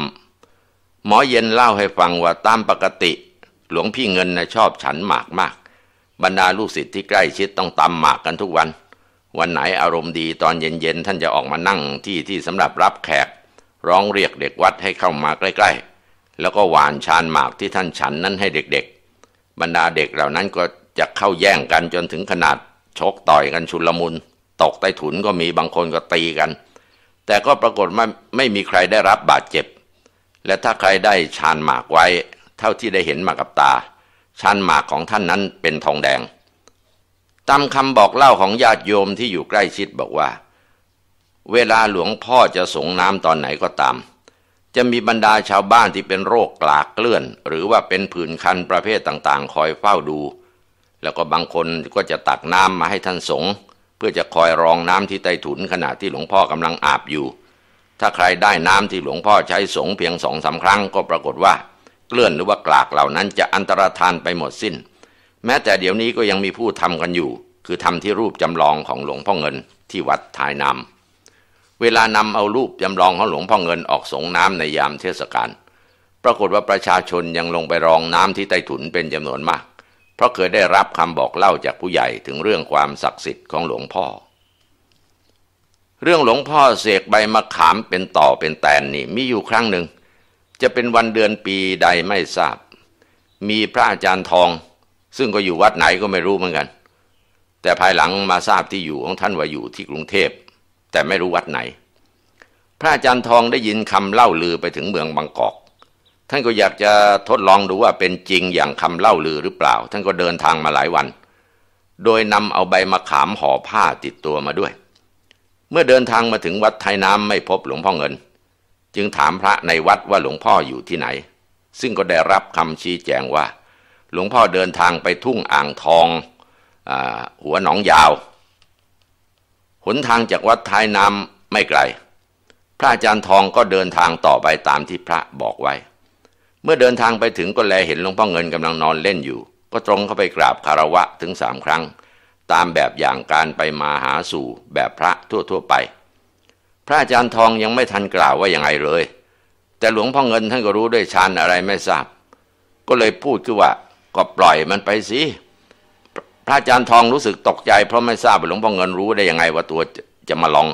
[SPEAKER 1] หมอเย็นเล่าให้ฟังว่าตามปกติ หลวงพี่เงินนะชอบฉันหมากมาก บรรดาลูกศิษย์ที่ใกล้ชิดต้องตำหมากกันทุกวัน วันไหนอารมณ์ดีตอนเย็นๆท่านจะออกมานั่งที่ที่สำหรับรับแขก ร้องเรียกเด็กวัดให้เข้ามาใกล้ๆ แล้วก็หวานชานหมากที่ท่านฉันนั้นให้เด็กๆ บรรดาเด็กเหล่านั้นก็จะเข้าแย่งกันจนถึงขนาดชกต่อยกันชุลมุน ตกใต้ถุนก็มีบางคนก็ตีกัน แต่ก็ปรากฏว่าไม่มีใครได้รับบาดเจ็บ และถ้าใครได้ชานหมากไว้ เท่าที่ได้เห็นมากับตาชั้นหมากของท่านนั้นเป็นทองแดง ตามคำบอกเล่าของญาติโยมที่อยู่ใกล้ชิดบอกว่า เวลาหลวงพ่อจะสงน้ำตอนไหนก็ตาม จะมีบรรดาชาวบ้านที่เป็นโรคกลากเกลื่อน หรือว่าเป็นผื่นคันประเภทต่างๆ คอยเฝ้าดู แล้วก็บางคนก็จะตักน้ำมาให้ท่านสงเพื่อจะคอยรองน้ำที่ใต้ถุนขณะที่หลวงพ่อกำลังอาบอยู่ ถ้าใครได้น้ำที่หลวงพ่อใช้สงเพียงสองสาครั้งก็ปรากฏว่า เกลื่อนหรือว่ากลากเหล่านั้นจะอันตรธานไปหมดสิน้น แม้แต่เดี๋ยวนี้ก็ยังมีผู้ทำกันอยู่ คือทำที่รูปจำลองของหลวงพ่อเงินที่วัดทายนำ เวลานำเอารูปจำลองของหลวงพ่อเงินออกสงน้ำในยามเทศกาลปรากฏว่าประชาชนยังลงไปรองน้ำที่ใต้ถุนเป็นจำนวนมาก เพราะเคยได้รับคำบอกเล่าจากผู้ใหญ่ถึงเรื่องความศักดิ์สิทธิ์ของหลวงพ่อ เรื่องหลวงพ่อเสกใบมะขามเป็นต่อเป็นแตนนี่มีอยู่ครั้งหนึ่ง จะเป็นวันเดือนปีใดไม่ทราบ มีพระอาจารย์ทอง ซึ่งก็อยู่วัดไหนก็ไม่รู้เหมือนกัน แต่ภายหลังมาทราบที่อยู่ของท่านว่าอยู่ที่กรุงเทพ แต่ไม่รู้วัดไหน พระอาจารย์ทองได้ยินคำเล่าลือไปถึงเมืองบางกอก ท่านก็อยากจะทดลองดูว่าเป็นจริงอย่างคำเล่าลือหรือเปล่า ท่านก็เดินทางมาหลายวัน โดยนำเอาใบมะขามห่อผ้าติดตัวมาด้วย เมื่อเดินทางมาถึงวัดไทยน้ำไม่พบหลวงพ่อเงิน จึงถามพระในวัดว่าหลวงพ่ออยู่ที่ไหน ซึ่งก็ได้รับคำชี้แจงว่า หลวงพ่อเดินทางไปทุ่งอ่างทองอหัวหนองยาว นทางจากวัดท้ายน้ำไม่ไกล พระอาจารย์ทองก็เดินทางต่อไปตามที่พระบอกไว้ เมื่อเดินทางไปถึงก็แลเห็นหลวงพ่อเงินกำลังนอนเล่นอยู่ ก็ตรงเข้าไปกราบคารวะถึงสามครั้ง ตามแบบอย่างการไปมาหาสู่แบบพระทั่วๆไป พระอาจารย์ทองยังไม่ทันกล่าวว่าอย่างไงเลย แต่หลวงพ่อเงินท่านก็รู้ด้วยชานอะไรไม่ทราบ ก็เลยพูดคือว่าก็ปล่อยมันไปสิ พระอาจารย์ทองรู้สึกตกใจ เพราะไม่ทราบว่าหลวงพ่อเงินรู้ได้ยังไงว่าตัวจะมาลอง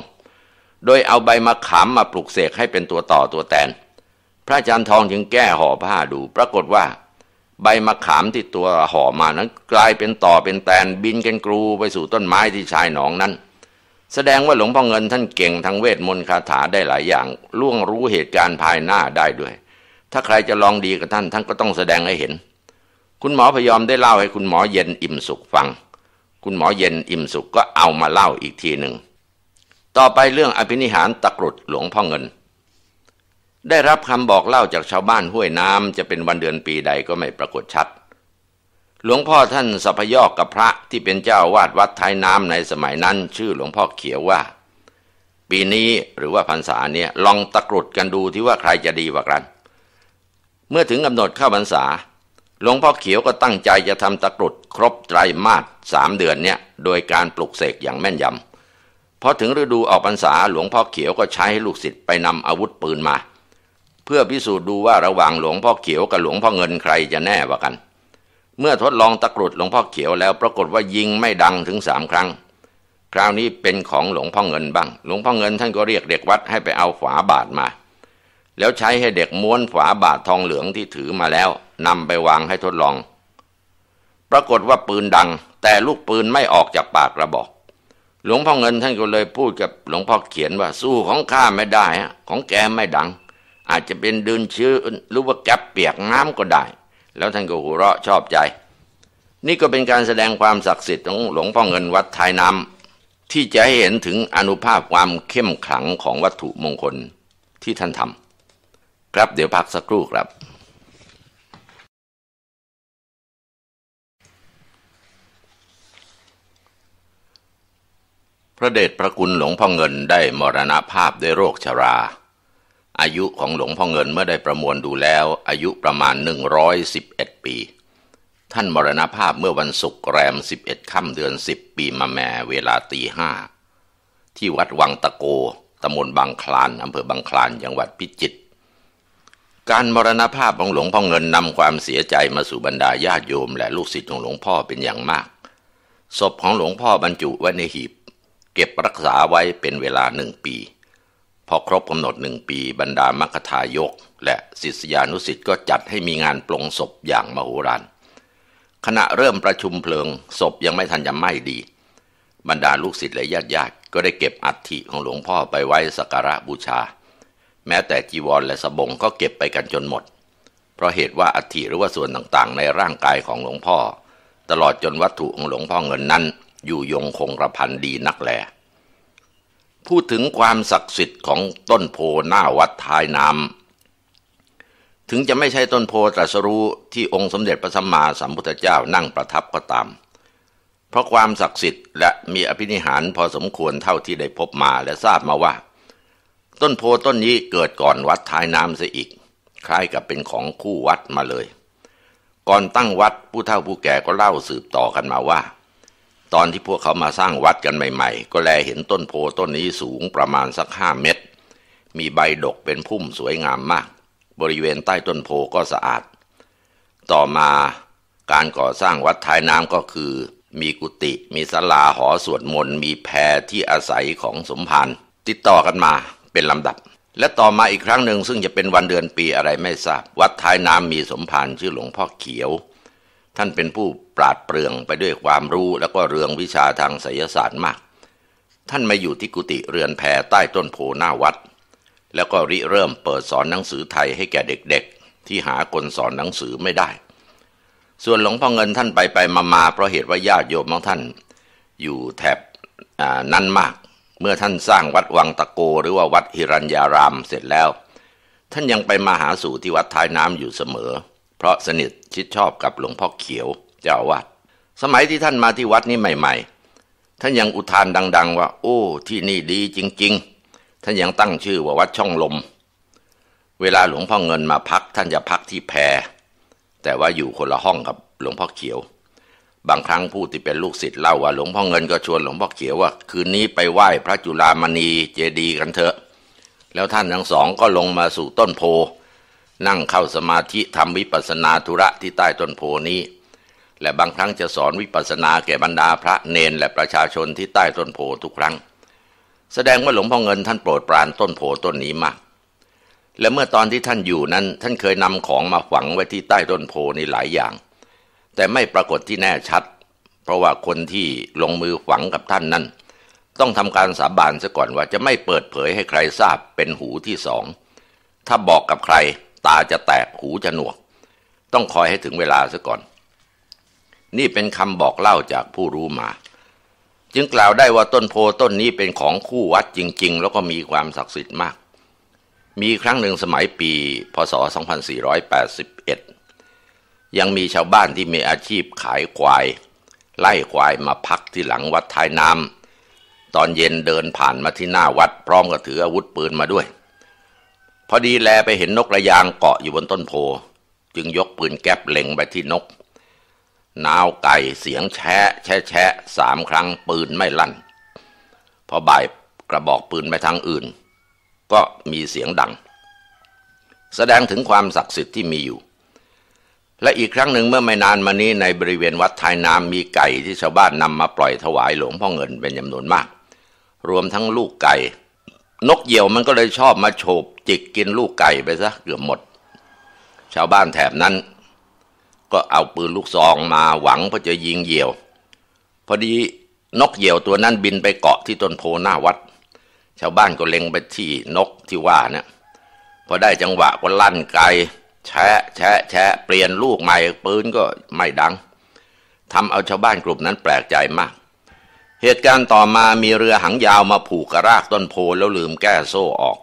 [SPEAKER 1] โดยเอาใบมะขามมาปลุกเสกให้เป็นตัวต่อตัวแตน พระอาจารย์ทองจึงแก้ห่อผ้าดู ปรากฏว่า ใบมะขามที่ตัวห่อมานั้น กลายเป็นต่อเป็นแตนบินกันกรูไปสู่ต้นไม้ที่ชายหนองนั้น แสดงว่าหลวงพ่อเงินท่านเก่งทั้งเวทมนต์คาถาได้หลายอย่าง ล่วงรู้เหตุการณ์ภายหน้าได้ด้วย ถ้าใครจะลองดีกับท่านท่านก็ต้องแสดงให้เห็น คุณหมอพยอมได้เล่าให้คุณหมอเย็นอิ่มสุขฟัง คุณหมอเย็นอิ่มสุขก็เอามาเล่าอีกทีหนึ่ง ต่อไปเรื่องอภินิหารตะกรุดหลวงพ่อเงิน ได้รับคำบอกเล่าจากชาวบ้านห้วยน้ำจะเป็นวันเดือนปีใดก็ไม่ปรากฏชัด หลวงพ่อท่านสัพยอกกับพระที่เป็นเจ้าวาดวัดท้ายน้ำในสมัยนั้น ชื่อหลวงพ่อเขียวว่า ปีนี้หรือว่าพรรษาเนี่ยลองตะกรุดกันดูที่ว่าใครจะดีกว่ากัน เมื่อถึงกำหนดเข้าพรรษา หลวงพ่อเขียวก็ตั้งใจจะทำตะกรุดครบไตรมาสสามเดือนเนี่ยโดยการปลุกเสกอย่างแม่นยำพอถึงฤดูออกพรรษาหลวงพ่อเขียวก็ใช้ให้ลูกศิษย์ไปนำอาวุธปืนมา เพื่อพิสูจน์ดูว่าระหว่างหลวงพ่อเขียวกับหลวงพ่อเงินใครจะแน่กว่ากัน เมื่อทดลองตะกรุดหลวงพ่อเขียวแล้วปรากฏว่ายิงไม่ดังถึงสามครั้ง คราวนี้เป็นของหลวงพ่อเงินบ้าง หลวงพ่อเงินท่านก็เรียกเด็กวัดให้ไปเอาฝาบาทมา แล้วใช้ให้เด็กม้วนฝาบาททองเหลืองที่ถือมาแล้วนำไปวางให้ทดลอง ปรากฏว่าปืนดัง แต่ลูกปืนไม่ออกจากปากกระบอก หลวงพ่อเงินท่านก็เลยพูดกับหลวงพ่อเขียนว่าสู้ของข้าไม่ได้ ของแกไม่ดัง อาจจะเป็นดินชื้อหรือว่าแก๊บเปียกน้ำก็ได้ แล้วท่านก็หัวเราะชอบใจ นี่ก็เป็นการแสดงความศักดิ์สิทธิ์ของหลวงพ่อเงินวัดท้ายน้ำที่จะให้เห็นถึงอนุภาพความเข้มขลังของวัตถุมงคลที่ท่านทำ ครับเดี๋ยวพักสักครู่ครับ พระเดชพระคุณหลวงพ่อเงินได้มรณภาพด้วยโรคชรา อายุของหลวงพ่อเงินเมื่อได้ประมวลดูแล้ว อายุประมาณ 111 ปี ท่านมรณภาพเมื่อวันศุกร์แรม 11 ค่ำเดือน 10 ปีมาแม่เวลาตีห้าที่วัดวังตะโกตำบลบางคลานอำเภอบางคลานจังหวัดพิจิตร การมรณภาพของหลวงพ่อเงินนำความเสียใจมาสู่บรรดาญาติโยมและลูกศิษย์ของหลวงพ่อเป็นอย่างมาก ศพของหลวงพ่อบรรจุไว้ในหีบ เก็บรักษาไว้เป็นเวลาหนึ่งปี พอครบกำหนดหนึ่งปีบรรดามรรคทายก และศิษยานุศิษย์ก็จัดให้มีงานปลงศพอย่างมโหฬารขณะเริ่มประชุมเพลิงศพยังไม่ทันจะไหม้ดี บรรดาลูกศิษย์และญาติญาติก็ได้เก็บอัฐิของหลวงพ่อไปไว้สักการะบูชา แม้แต่จีวรและสบงก็เก็บไปกันจนหมด เพราะเหตุว่าอัฐิหรือว่าส่วนต่างๆ ในร่างกายของหลวงพ่อ ตลอดจนวัตถุของหลวงพ่อเงินนั้น อยู่ยงคงกระพันดีนักแลพูดถึงความศักดิ์สิทธิ์ของต้นโพหน้าวัดท้ายน้ำถึงจะไม่ใช่ต้นโพตรัสรู้ที่องค์สมเด็จพระสัมมาสัมพุทธเจ้านั่งประทับก็ตาม เพราะความศักดิ์สิทธิ์และมีอภินิหารพอสมควรเท่าที่ได้พบมาและทราบมาว่า ต้นโพต้นนี้เกิดก่อนวัดท้ายน้ำเสียอีก คล้ายกับเป็นของคู่วัดมาเลย ก่อนตั้งวัดผู้เฒ่าผู้แก่ก็เล่าสืบต่อกันมาว่า ตอนที่พวกเขามาสร้างวัดกันใหม่ ๆ ก็แลเห็นต้นโพต้นนี้สูงประมาณสักห้าเมตร มีใบดกเป็นพุ่มสวยงามมาก บริเวณใต้ต้นโพก็สะอาด ต่อมาการก่อสร้างวัดท้ายน้ำก็คือมีกุฏิมีศาลาหอสวดมนต์มีแพรที่อาศัยของสมภารติดต่อกันมา เป็นลำดับ และต่อมาอีกครั้งหนึ่งซึ่งจะเป็นวันเดือนปีอะไรไม่ทราบ วัดท้ายน้ำมีสมภารชื่อหลวงพ่อเขียว ท่านเป็นผู้ปราดเปรื่องไปด้วยความรู้แล้วก็เรืองวิชาทางไสยศาสตร์มาก ท่านมาอยู่ที่กุฏิเรือนแพรใต้ต้นโพหน้าวัด แล้วก็ริเริ่มเปิดสอนหนังสือไทยให้แก่เด็กๆ ที่หาคนสอนหนังสือไม่ได้ ส่วนหลวงพ่อเงินท่านไปไปมามาเพราะเหตุว่าญาติโยมของท่านอยู่แถบนั้นมาก เมื่อท่านสร้างวัดวังตะโกหรือว่าวัดหิรัญญารามเสร็จแล้ว ท่านยังไปมาหาสู่ที่วัดท้ายน้ำอยู่เสมอ เพราะสนิทชิดชอบกับหลวงพ่อเขียวเจ้าวัด สมัยที่ท่านมาที่วัดนี้ใหม่ ๆ ท่านยังอุทานดัง ๆ ว่า โอ้ ที่นี่ดีจริง ๆ ท่านยังตั้งชื่อว่าวัดช่องลม เวลาหลวงพ่อเงินมาพักท่านจะพักที่แพรแต่ว่าอยู่คนละห้องกับหลวงพ่อเขียว บางครั้งผู้ที่เป็นลูกศิษย์เล่าว่าหลวงพ่อเงินก็ชวนหลวงพ่อเขียวว่า คืนนี้ไปไหว้พระจุลามณีเจดีกันเถอะ แล้วท่านทั้งสองก็ลงมาสู่ต้นโพ นั่งเข้าสมาธิทำวิปัสนาธุระที่ใต้ต้นโพนี้ และบางครั้งจะสอนวิปัสสนาแก่บรรดาพระเนนและประชาชนที่ใต้ต้นโพทุกครั้ง แสดงว่าหลวงพ่อเงินท่านโปรดปรานต้นโพต้นนี้มาก และเมื่อตอนที่ท่านอยู่นั้น ท่านเคยนำของมาฝังไว้ที่ใต้ต้นโพนี้หลายอย่าง แต่ไม่ปรากฏที่แน่ชัด เพราะว่าคนที่ลงมือฝังกับท่านนั้น ต้องทำการสาบานซะก่อนว่าจะไม่เปิดเผยให้ใครทราบเป็นหูที่สอง ถ้าบอกกับใคร ตาจะแตกหูจะหนวก ต้องคอยให้ถึงเวลาซะก่อน นี่เป็นคำบอกเล่าจากผู้รู้มา จึงกล่าวได้ว่าต้นโพต้นนี้เป็นของคู่วัดจริง ๆ แล้วก็มีความศักดิ์สิทธิ์มาก มีครั้งหนึ่งสมัยปี พศ 2481 ยังมีชาวบ้านที่มีอาชีพขายควาย ไล่ควายมาพักที่หลังวัดท้ายน้ำตอนเย็นเดินผ่านมาที่หน้าวัด พร้อมกับถืออาวุธปืนมาด้วย พอดีแลไปเห็นนกระยางเกาะอยู่บนต้นโพ จึงยกปืนแก๊ปเล็งไปที่นกนาวไก่เสียงแชะแชะแชะสามครั้งปืนไม่ลั่น พอบ่ายกระบอกปืนไปทางอื่น ก็มีเสียงดัง แสดงถึงความศักดิ์สิทธิ์ที่มีอยู่ และอีกครั้งหนึ่งเมื่อไม่นานมานี้ในบริเวณวัดทายน้ำมีไก่ที่ชาวบ้านนำมาปล่อยถวายหลวงพ่อเงินเป็นจำนวนมาก รวมทั้งลูกไก่ นกเหยี่ยวมันก็เลยชอบมาโฉบจิกกินลูกไก่ไปซะเกือบหมด ชาวบ้านแถบนั้น ก็เอาปืนลูกซองมาหวังเพื่อจะยิงเหยี่ยว พอดีนกเหยี่ยวตัวนั้นบินไปเกาะที่ต้นโพหน้าวัด ชาวบ้านก็เล็งไปที่นกที่ว่าเนี่ยพอได้จังหวะก็ลั่นไก แชะแชะแชะเปลี่ยนลูกใหม่ปืนก็ไม่ดังทำเอาชาวบ้านกลุ่มนั้นแปลกใจมาก เหตุการณ์ต่อมามีเรือหางยาวมาผูกกระรากต้นโพแล้วลืมแก้โซ่ออก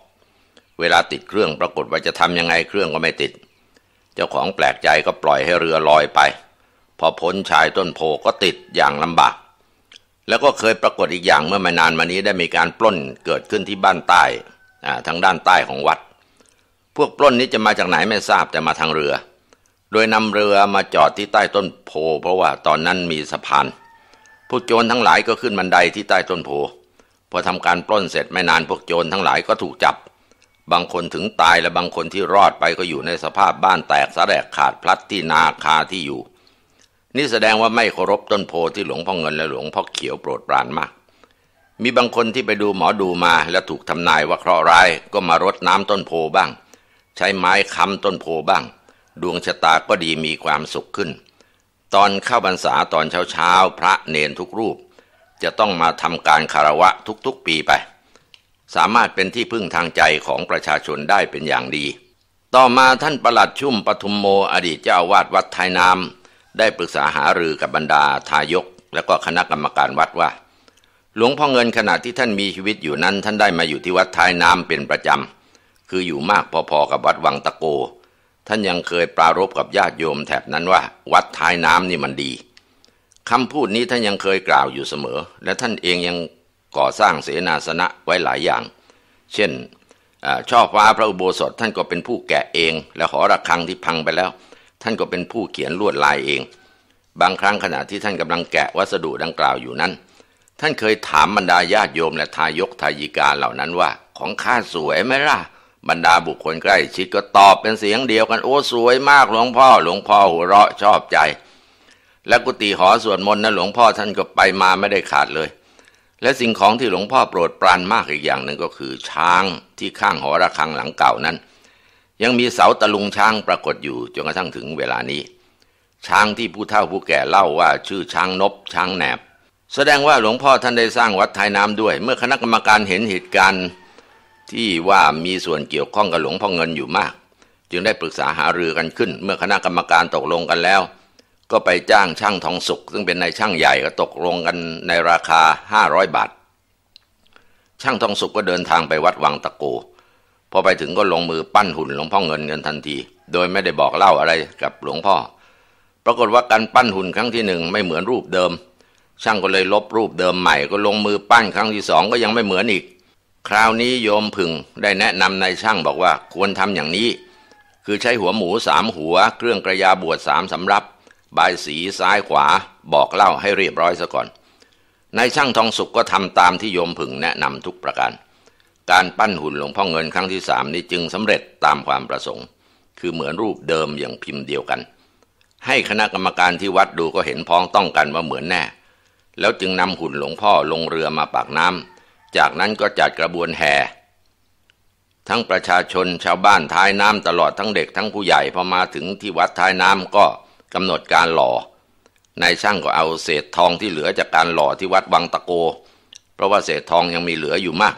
[SPEAKER 1] เวลาติดเครื่องปรากฏว่าจะทำยังไงเครื่องก็ไม่ติด เจ้าของแปลกใจก็ปล่อยให้เรือลอยไป พอพ้นชายต้นโพก็ติดอย่างลำบาก แล้วก็เคยปรากฏอีกอย่างเมื่อไม่นานมานี้ได้มีการปล้นเกิดขึ้นที่บ้านใต้ทางด้านใต้ของวัด พวกปล้นนี้จะมาจากไหนไม่ทราบแต่มาทางเรือ โดยนำเรือมาจอดที่ใต้ต้นโพ เพราะว่าตอนนั้นมีสะพานพวกโจรทั้งหลายก็ขึ้นบันไดที่ใต้ต้นโพพอทำการปล้นเสร็จไม่นานพวกโจรทั้งหลายก็ถูกจับ บางคนถึงตายและบางคนที่รอดไปก็อยู่ในสภาพบ้านแตกสะแรกขาดพลัดที่นาคาที่อยู่ นี่แสดงว่าไม่เคารพต้นโพที่หลวงพ่อเงินและหลวงพ่อเขียวโปรดปรานมากมีบางคนที่ไปดูหมอดูมาและถูกทำนายว่าเคราะห์ร้ายก็มารดน้ำต้นโพบ้าง ใช้ไม้ค้ำต้นโพบ้าง ดวงชะตาก็ดีมีความสุขขึ้น ตอนเข้าบรรษาตอนเช้าเช้าพระเนนทุกรูป จะต้องมาทำการคารวะทุกๆปีไป สามารถเป็นที่พึ่งทางใจของประชาชนได้เป็นอย่างดี ต่อมาท่านประหลัดชุ่มปทุมโมอดีตเจ้าวาดวัดไทยน้ำได้ปรึกษาหารือกับบรรดาทายก และก็คณะกรรมการวัดว่าหลวงพ่อเงินขณะที่ท่านมีชีวิตอยู่นั้น ท่านได้มาอยู่ที่วัดท้ายน้ำเป็นประจำ คืออยู่มากพอๆกับวัดวังตะโก ท่านยังเคยปรารบกับญาติโยมแถบนั้นว่า วัดท้ายน้ำนี่มันดีคำพูดนี้ท่านยังเคยกล่าวอยู่เสมอ และท่านเองยังก่อสร้างเสนาสนะไว้หลายอย่าง เช่นอชอบฟ้าพระอุโบสถท่านก็เป็นผู้แกะเอง และหอระฆังที่พังไปแล้ว ท่านก็เป็นผู้เขียนลวดลายเอง บางครั้งขณะที่ท่านกำลังแกะวัสดุดังกล่าวอยู่นั้น ท่านเคยถามบรรดาญาติโยมและทายกทายิกาเหล่านั้นว่า ของข้าสวยไหมล่ะ บรรดาบุคคลใกล้ชิดก็ตอบเป็นเสียงเดียวกันโอ้สวยมากหลวงพ่อ หลวงพ่อหัวเราะชอบใจ และกุฏิหอสวดมนต์นะหลวงพ่อท่านก็ไปมาไม่ได้ขาดเลย และสิ่งของที่หลวงพ่อโปรดปรานมากอีกอย่างหนึ่งก็คือช้างที่ข้างหอระฆังหลังเก่านั้น ยังมีเสาตะลุงช้างปรากฏอยู่จนกระทั่งถึงเวลานี้ ช้างที่ผู้เฒ่าผู้แก่เล่าว่าชื่อช้างนบช้างแหนบ แสดงว่าหลวงพ่อท่านได้สร้างวัดท้ายน้ำด้วย เมื่อคณะกรรมการเห็นเหตุการณ์ ที่ว่ามีส่วนเกี่ยวข้องกับหลวงพ่อเงินอยู่มาก จึงได้ปรึกษาหารือกันขึ้น เมื่อคณะกรรมการตกลงกันแล้ว ก็ไปจ้างช่างทองสุกซึ่งเป็นนายช่างใหญ่ก็ตกลงกันในราคาห้าร้อยบาท ช่างทองสุกก็เดินทางไปวัดวังตะโกพอไปถึงก็ลงมือปั้นหุ่นหลวงพ่อเงินกันทันที โดยไม่ได้บอกเล่าอะไรกับหลวงพ่อ ปรากฏว่าการปั้นหุ่นครั้งที่หนึ่งไม่เหมือนรูปเดิม ช่างก็เลยลบรูปเดิมใหม่ก็ลงมือปั้นครั้งที่สองก็ยังไม่เหมือนอีก คราวนี้โยมพึงได้แนะนำนายช่างบอกว่าควรทำอย่างนี้ คือใช้หัวหมูสามหัว เครื่องกระยาบวชสามสำรับ บายสีซ้ายขวา บอกเล่าให้เรียบร้อยซะก่อนนายช่างทองสุกก็ทำตามที่โยมพึงแนะนำทุกประการ การปั้นหุ่นหลวงพ่อเงินครั้งที่สามนี้จึงสำเร็จตามความประสงค์ คือเหมือนรูปเดิมอย่างพิมพ์เดียวกัน ให้คณะกรรมการที่วัดดูก็เห็นพ้องต้องกันว่าเหมือนแน่ แล้วจึงนำหุ่นหลวงพ่อลงเรือมาปากน้ำ จากนั้นก็จัดกระบวนแห่ ทั้งประชาชนชาวบ้านท้ายน้ำตลอดทั้งเด็กทั้งผู้ใหญ่พอมาถึงที่วัดท้ายน้ำก็กำหนดการหล่อนายช่างก็เอาเศษทองที่เหลือจากการหล่อที่วัดวังตะโก เพราะว่าเศษทองยังมีเหลืออยู่มาก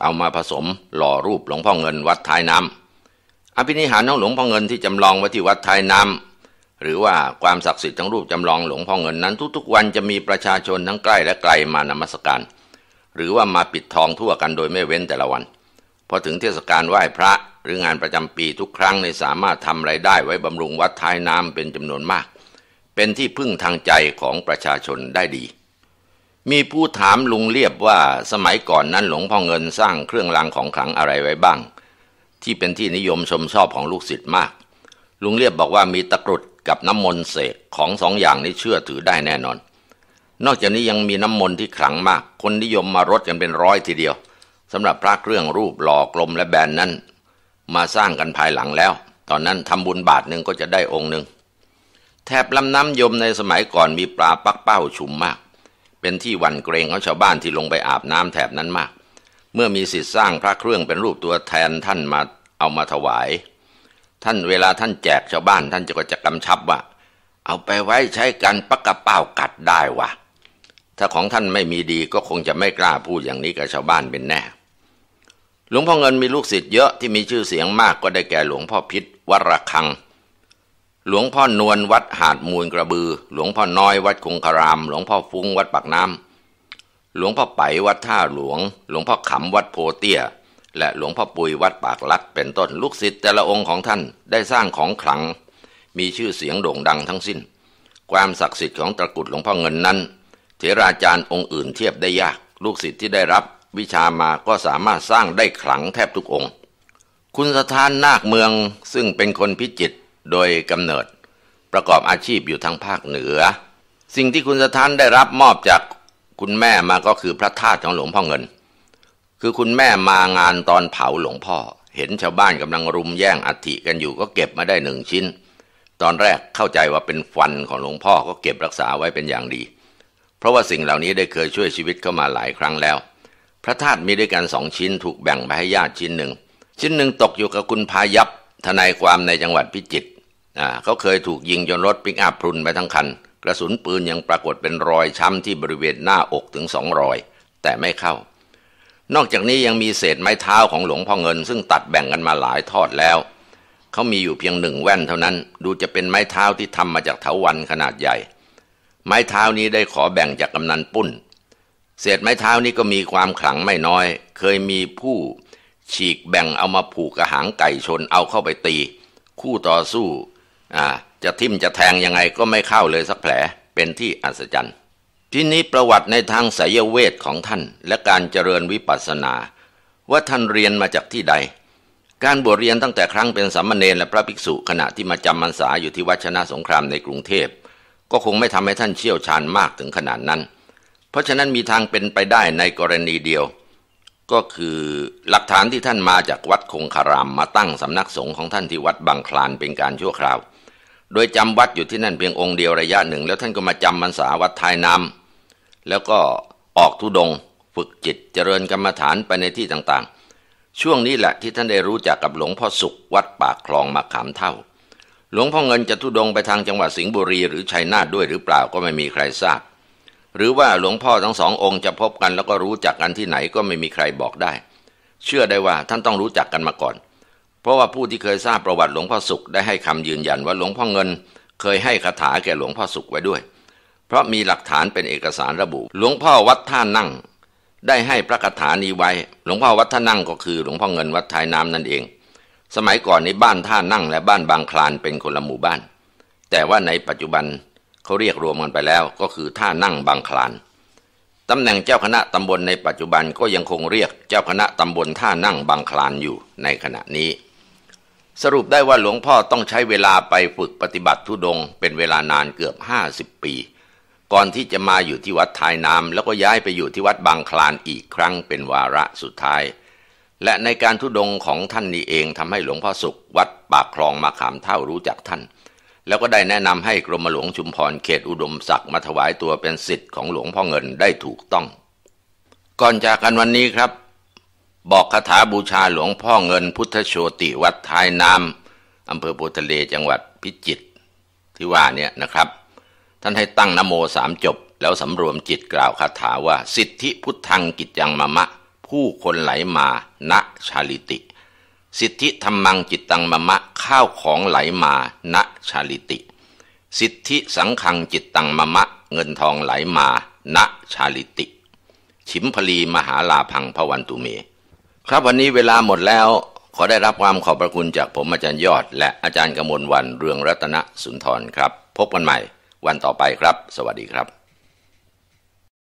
[SPEAKER 1] เอามาผสมหล่อรูปหลวงพ่อเงินวัดท้ายน้ำอภินิหารของหลวงพ่อเงินที่จำลองไว้ที่วัดท้ายน้ำหรือว่าความศักดิ์สิทธิ์ของรูปจำลองหลวงพ่อเงินนั้น ทุกๆ วันจะมีประชาชนทั้งใกล้และไกลมานมัสการ หรือว่ามาปิดทองทั่วกันโดยไม่เว้นแต่ละวันพอถึงเทศกาลไหว้พระหรืองานประจำปีทุกครั้งในสามารถทำไรายได้ไว้บำรุงวัดท้ายน้ำเป็นจำนวนมาก เป็นที่พึ่งทางใจของประชาชนได้ดี มีผู้ถามลุงเรียบว่าสมัยก่อนนั้นหลวงพ่อเงินสร้างเครื่องรางของขลังอะไรไว้บ้าง ที่เป็นที่นิยมชมชอบของลูกศิษย์มาก ลุงเรียบบอกว่ามีตะกรุดกับน้ำมนต์เสกของสองอย่างนี้เชื่อถือได้แน่นอน นอกจากนี้ยังมีน้ำมนต์ที่ขลังมาก คนนิยมมารดกันเป็นร้อยทีเดียวสำหรับพระเครื่องรูปหล่อกลมและแบนนั้น มาสร้างกันภายหลังแล้ว ตอนนั้นทำบุญบาทหนึ่งก็จะได้องค์หนึ่งแถบลำน้ำยมในสมัยก่อนมีปลาปักเป้าชุมมาก เป็นที่หวั่นเกรงของชาวบ้านที่ลงไปอาบน้ำแถบนั้นมาก เมื่อมีสิทธิ์สร้างพระเครื่องเป็นรูปตัวแทนท่านมาเอามาถวาย ท่านเวลาท่านแจกชาวบ้านท่านจะก็จะกำชับว่า เอาไปไว้ใช้กันปักกระเป้ากัดได้วะ ถ้าของท่านไม่มีดีก็คงจะไม่กล้าพูดอย่างนี้กับชาวบ้านเป็นแน่ หลวงพ่อเงินมีลูกศิษย์เยอะที่มีชื่อเสียงมากก็ได้แก่หลวงพ่อพิษวัดระฆัง หลวงพ่อนวลวัดหาดมูลกระบือ หลวงพ่อน้อยวัดคงคาราม หลวงพ่อฟุ้งวัดปากน้ำหลวงพ่อไปวัดท่าหลวง หลวงพ่อขำวัดโพเตี้ย และหลวงพ่อปุยวัดปากลัด เป็นต้นลูกศิษย์แต่ละองค์ของท่านได้สร้างของขลัง มีชื่อเสียงโด่งดังทั้งสิ้น ความศักดิ์สิทธิ์ของตระกุดหลวงพ่อเงินนั้น เถราจารย์องค์อื่นเทียบได้ยาก ลูกศิษย์ที่ได้รับวิชามาก็สามารถสร้างได้ขลังแทบทุกองค์ คุณสถานนาคเมืองซึ่งเป็นคนพิจิตโดยกำเนิด ประกอบอาชีพอยู่ทางภาคเหนือ สิ่งที่คุณสถานได้รับมอบจากคุณแม่มาก็คือพระธาตุของหลวงพ่อเงิน คือคุณแม่มางานตอนเผาหลวงพ่อ เห็นชาวบ้านกำลังรุมแย่งอัฐิกันอยู่ก็เก็บมาได้หนึ่งชิ้น ตอนแรกเข้าใจว่าเป็นฟันของหลวงพ่อก็เก็บรักษาไว้เป็นอย่างดี เพราะว่าสิ่งเหล่านี้ได้เคยช่วยชีวิตเข้ามาหลายครั้งแล้ว พระธาตุมีด้วยกันสองชิ้นถูกแบ่งไปให้ญาติชิ้นหนึ่ง ชิ้นหนึ่งตกอยู่กับคุณพายับทนายความในจังหวัดพิจิตรอ่าเขาเคยถูกยิงจนรถปิกอัพพรุนไปทั้งคัน กระสุนปืนยังปรากฏเป็นรอยช้ำที่บริเวณหน้าอกถึงสองรอย แต่ไม่เข้า นอกจากนี้ยังมีเศษไม้เท้าของหลวงพ่อเงิน ซึ่งตัดแบ่งกันมาหลายทอดแล้วเขามีอยู่เพียงหนึ่งแว่นเท่านั้น ดูจะเป็นไม้เท้าที่ทำมาจากเถาวันขนาดใหญ่ ไม้เท้านี้ได้ขอแบ่งจากกำนันปุ้น เศษไม้เท้านี้ก็มีความขลังไม่น้อย เคยมีผู้ฉีกแบ่งเอามาผูกกระหางไก่ชนเอาเข้าไปตี คู่ต่อสู้จะทิ่มจะแทงยังไงก็ไม่เข้าเลยสักแผลเป็นที่อัศจรรย์ที่นี้ประวัติในทางไสยเวทของท่าน และการเจริญวิปัสสนา ว่าท่านเรียนมาจากที่ใด การบวชเรียนตั้งแต่ครั้งเป็นสามเณรและพระภิกษุขณะที่มาจำพรรษาอยู่ที่วัชนะสงครามในกรุงเทพ ก็คงไม่ทำให้ท่านเชี่ยวชาญมากถึงขนาดนั้น เพราะฉะนั้นมีทางเป็นไปได้ในกรณีเดียว ก็คือหลักฐานที่ท่านมาจากวัดคงคารามมาตั้งสำนักสงฆ์ของท่านที่วัดบางคลานเป็นการชั่วคราว โดยจำวัดอยู่ที่นั่นเพียงองค์เดียวระยะหนึ่ง แล้วท่านก็มาจำพรรษาวัดทายน้ำแล้วก็ออกทุดง ฝึกจิตเจริญกรรมฐานไปในที่ต่างๆ ช่วงนี้แหละที่ท่านได้รู้จักกับหลวงพ่อสุขวัดปากคลองมาขามเท่า หลวงพ่อเงินจะทุดงไปทางจังหวัดสิงห์บุรีหรือชัยนาทด้วยหรือเปล่าก็ไม่มีใครทราบ หรือว่าหลวงพ่อทั้งสององค์จะพบกันแล้วก็รู้จักกันที่ไหนก็ไม่มีใครบอกได้ เชื่อได้ว่าท่านต้องรู้จักกันมาก่อน เพราะว่าผู้ที่เคยทราบประวัติหลวงพ่อสุขได้ให้คำยืนยันว่าหลวงพ่อเงิน เคยให้คาถาแก่หลวงพ่อสุขไว้ด้วย เพราะมีหลักฐานเป็นเอกสารระบุ หลวงพ่อวัดท่านั่ง ได้ให้พระคาถานี้ไว้ หลวงพ่อวัดท่านั่งก็คือ หลวงพ่อเงินวัดท้ายน้ำนั่นเอง สมัยก่อนในบ้านท่านั่งและบ้านบางคลานเป็นคนละหมู่บ้าน แต่ว่าในปัจจุบันเขาเรียกรวมกันไปแล้วก็คือท่านั่งบางคลานตำแหน่งเจ้าคณะตำบลในปัจจุบันก็ยังคงเรียกเจ้าคณะตำบลท่านั่งบางคลานอยู่ในขณะนี้ สรุปได้ว่าหลวงพ่อต้องใช้เวลาไปฝึกปฏิบัติทุดง เป็นเวลานานเกือบห้าสิบปี ก่อนที่จะมาอยู่ที่วัดทายน้ำแล้วก็ย้ายไปอยู่ที่วัดบางคลานอีกครั้งเป็นวาระสุดท้าย และในการทุดงของท่านนี้เองทำให้หลวงพ่อสุข วัดปากคลองมาขามเท่ารู้จักท่าน แล้วก็ได้แนะนำให้กรมหลวงชุมพรเขตอุดมศักดิ์มาถวายตัวเป็นสิทธิ์ของหลวงพ่อเงินได้ถูกต้อง ก่อนจากกันวันนี้ครับ บอกคาถาบูชาหลวงพ่อเงิน พุทธโชติวัดท้ายน้ำอำเภอโพทะเลจังหวัดพิจิตรที่ว่าเนี่ยนะครับ ท่านให้ตั้งนโมสามจบ แล้วสำรวมจิตกล่าวคาถาว่า สิทธิพุทธังกิจยังมะมะ ผู้คนไหลมาณชาลิติ สิทธิธรรมังจิตตังมะมะข้าวของไหลมาณชาลิติ สิทธิสังขังจิตตังมะมะเงินทองไหลมาณชาลิติ ฉิมพลีมหาลาพังพวันตุเม ครับวันนี้เวลาหมดแล้ว ขอได้รับความขอบพระคุณจากผมอาจารย์ยอด และอาจารย์กมลวันเรืองรัตนสุนทรครับ พบกันใหม่ วันต่อไปครับ สวัสดีครับ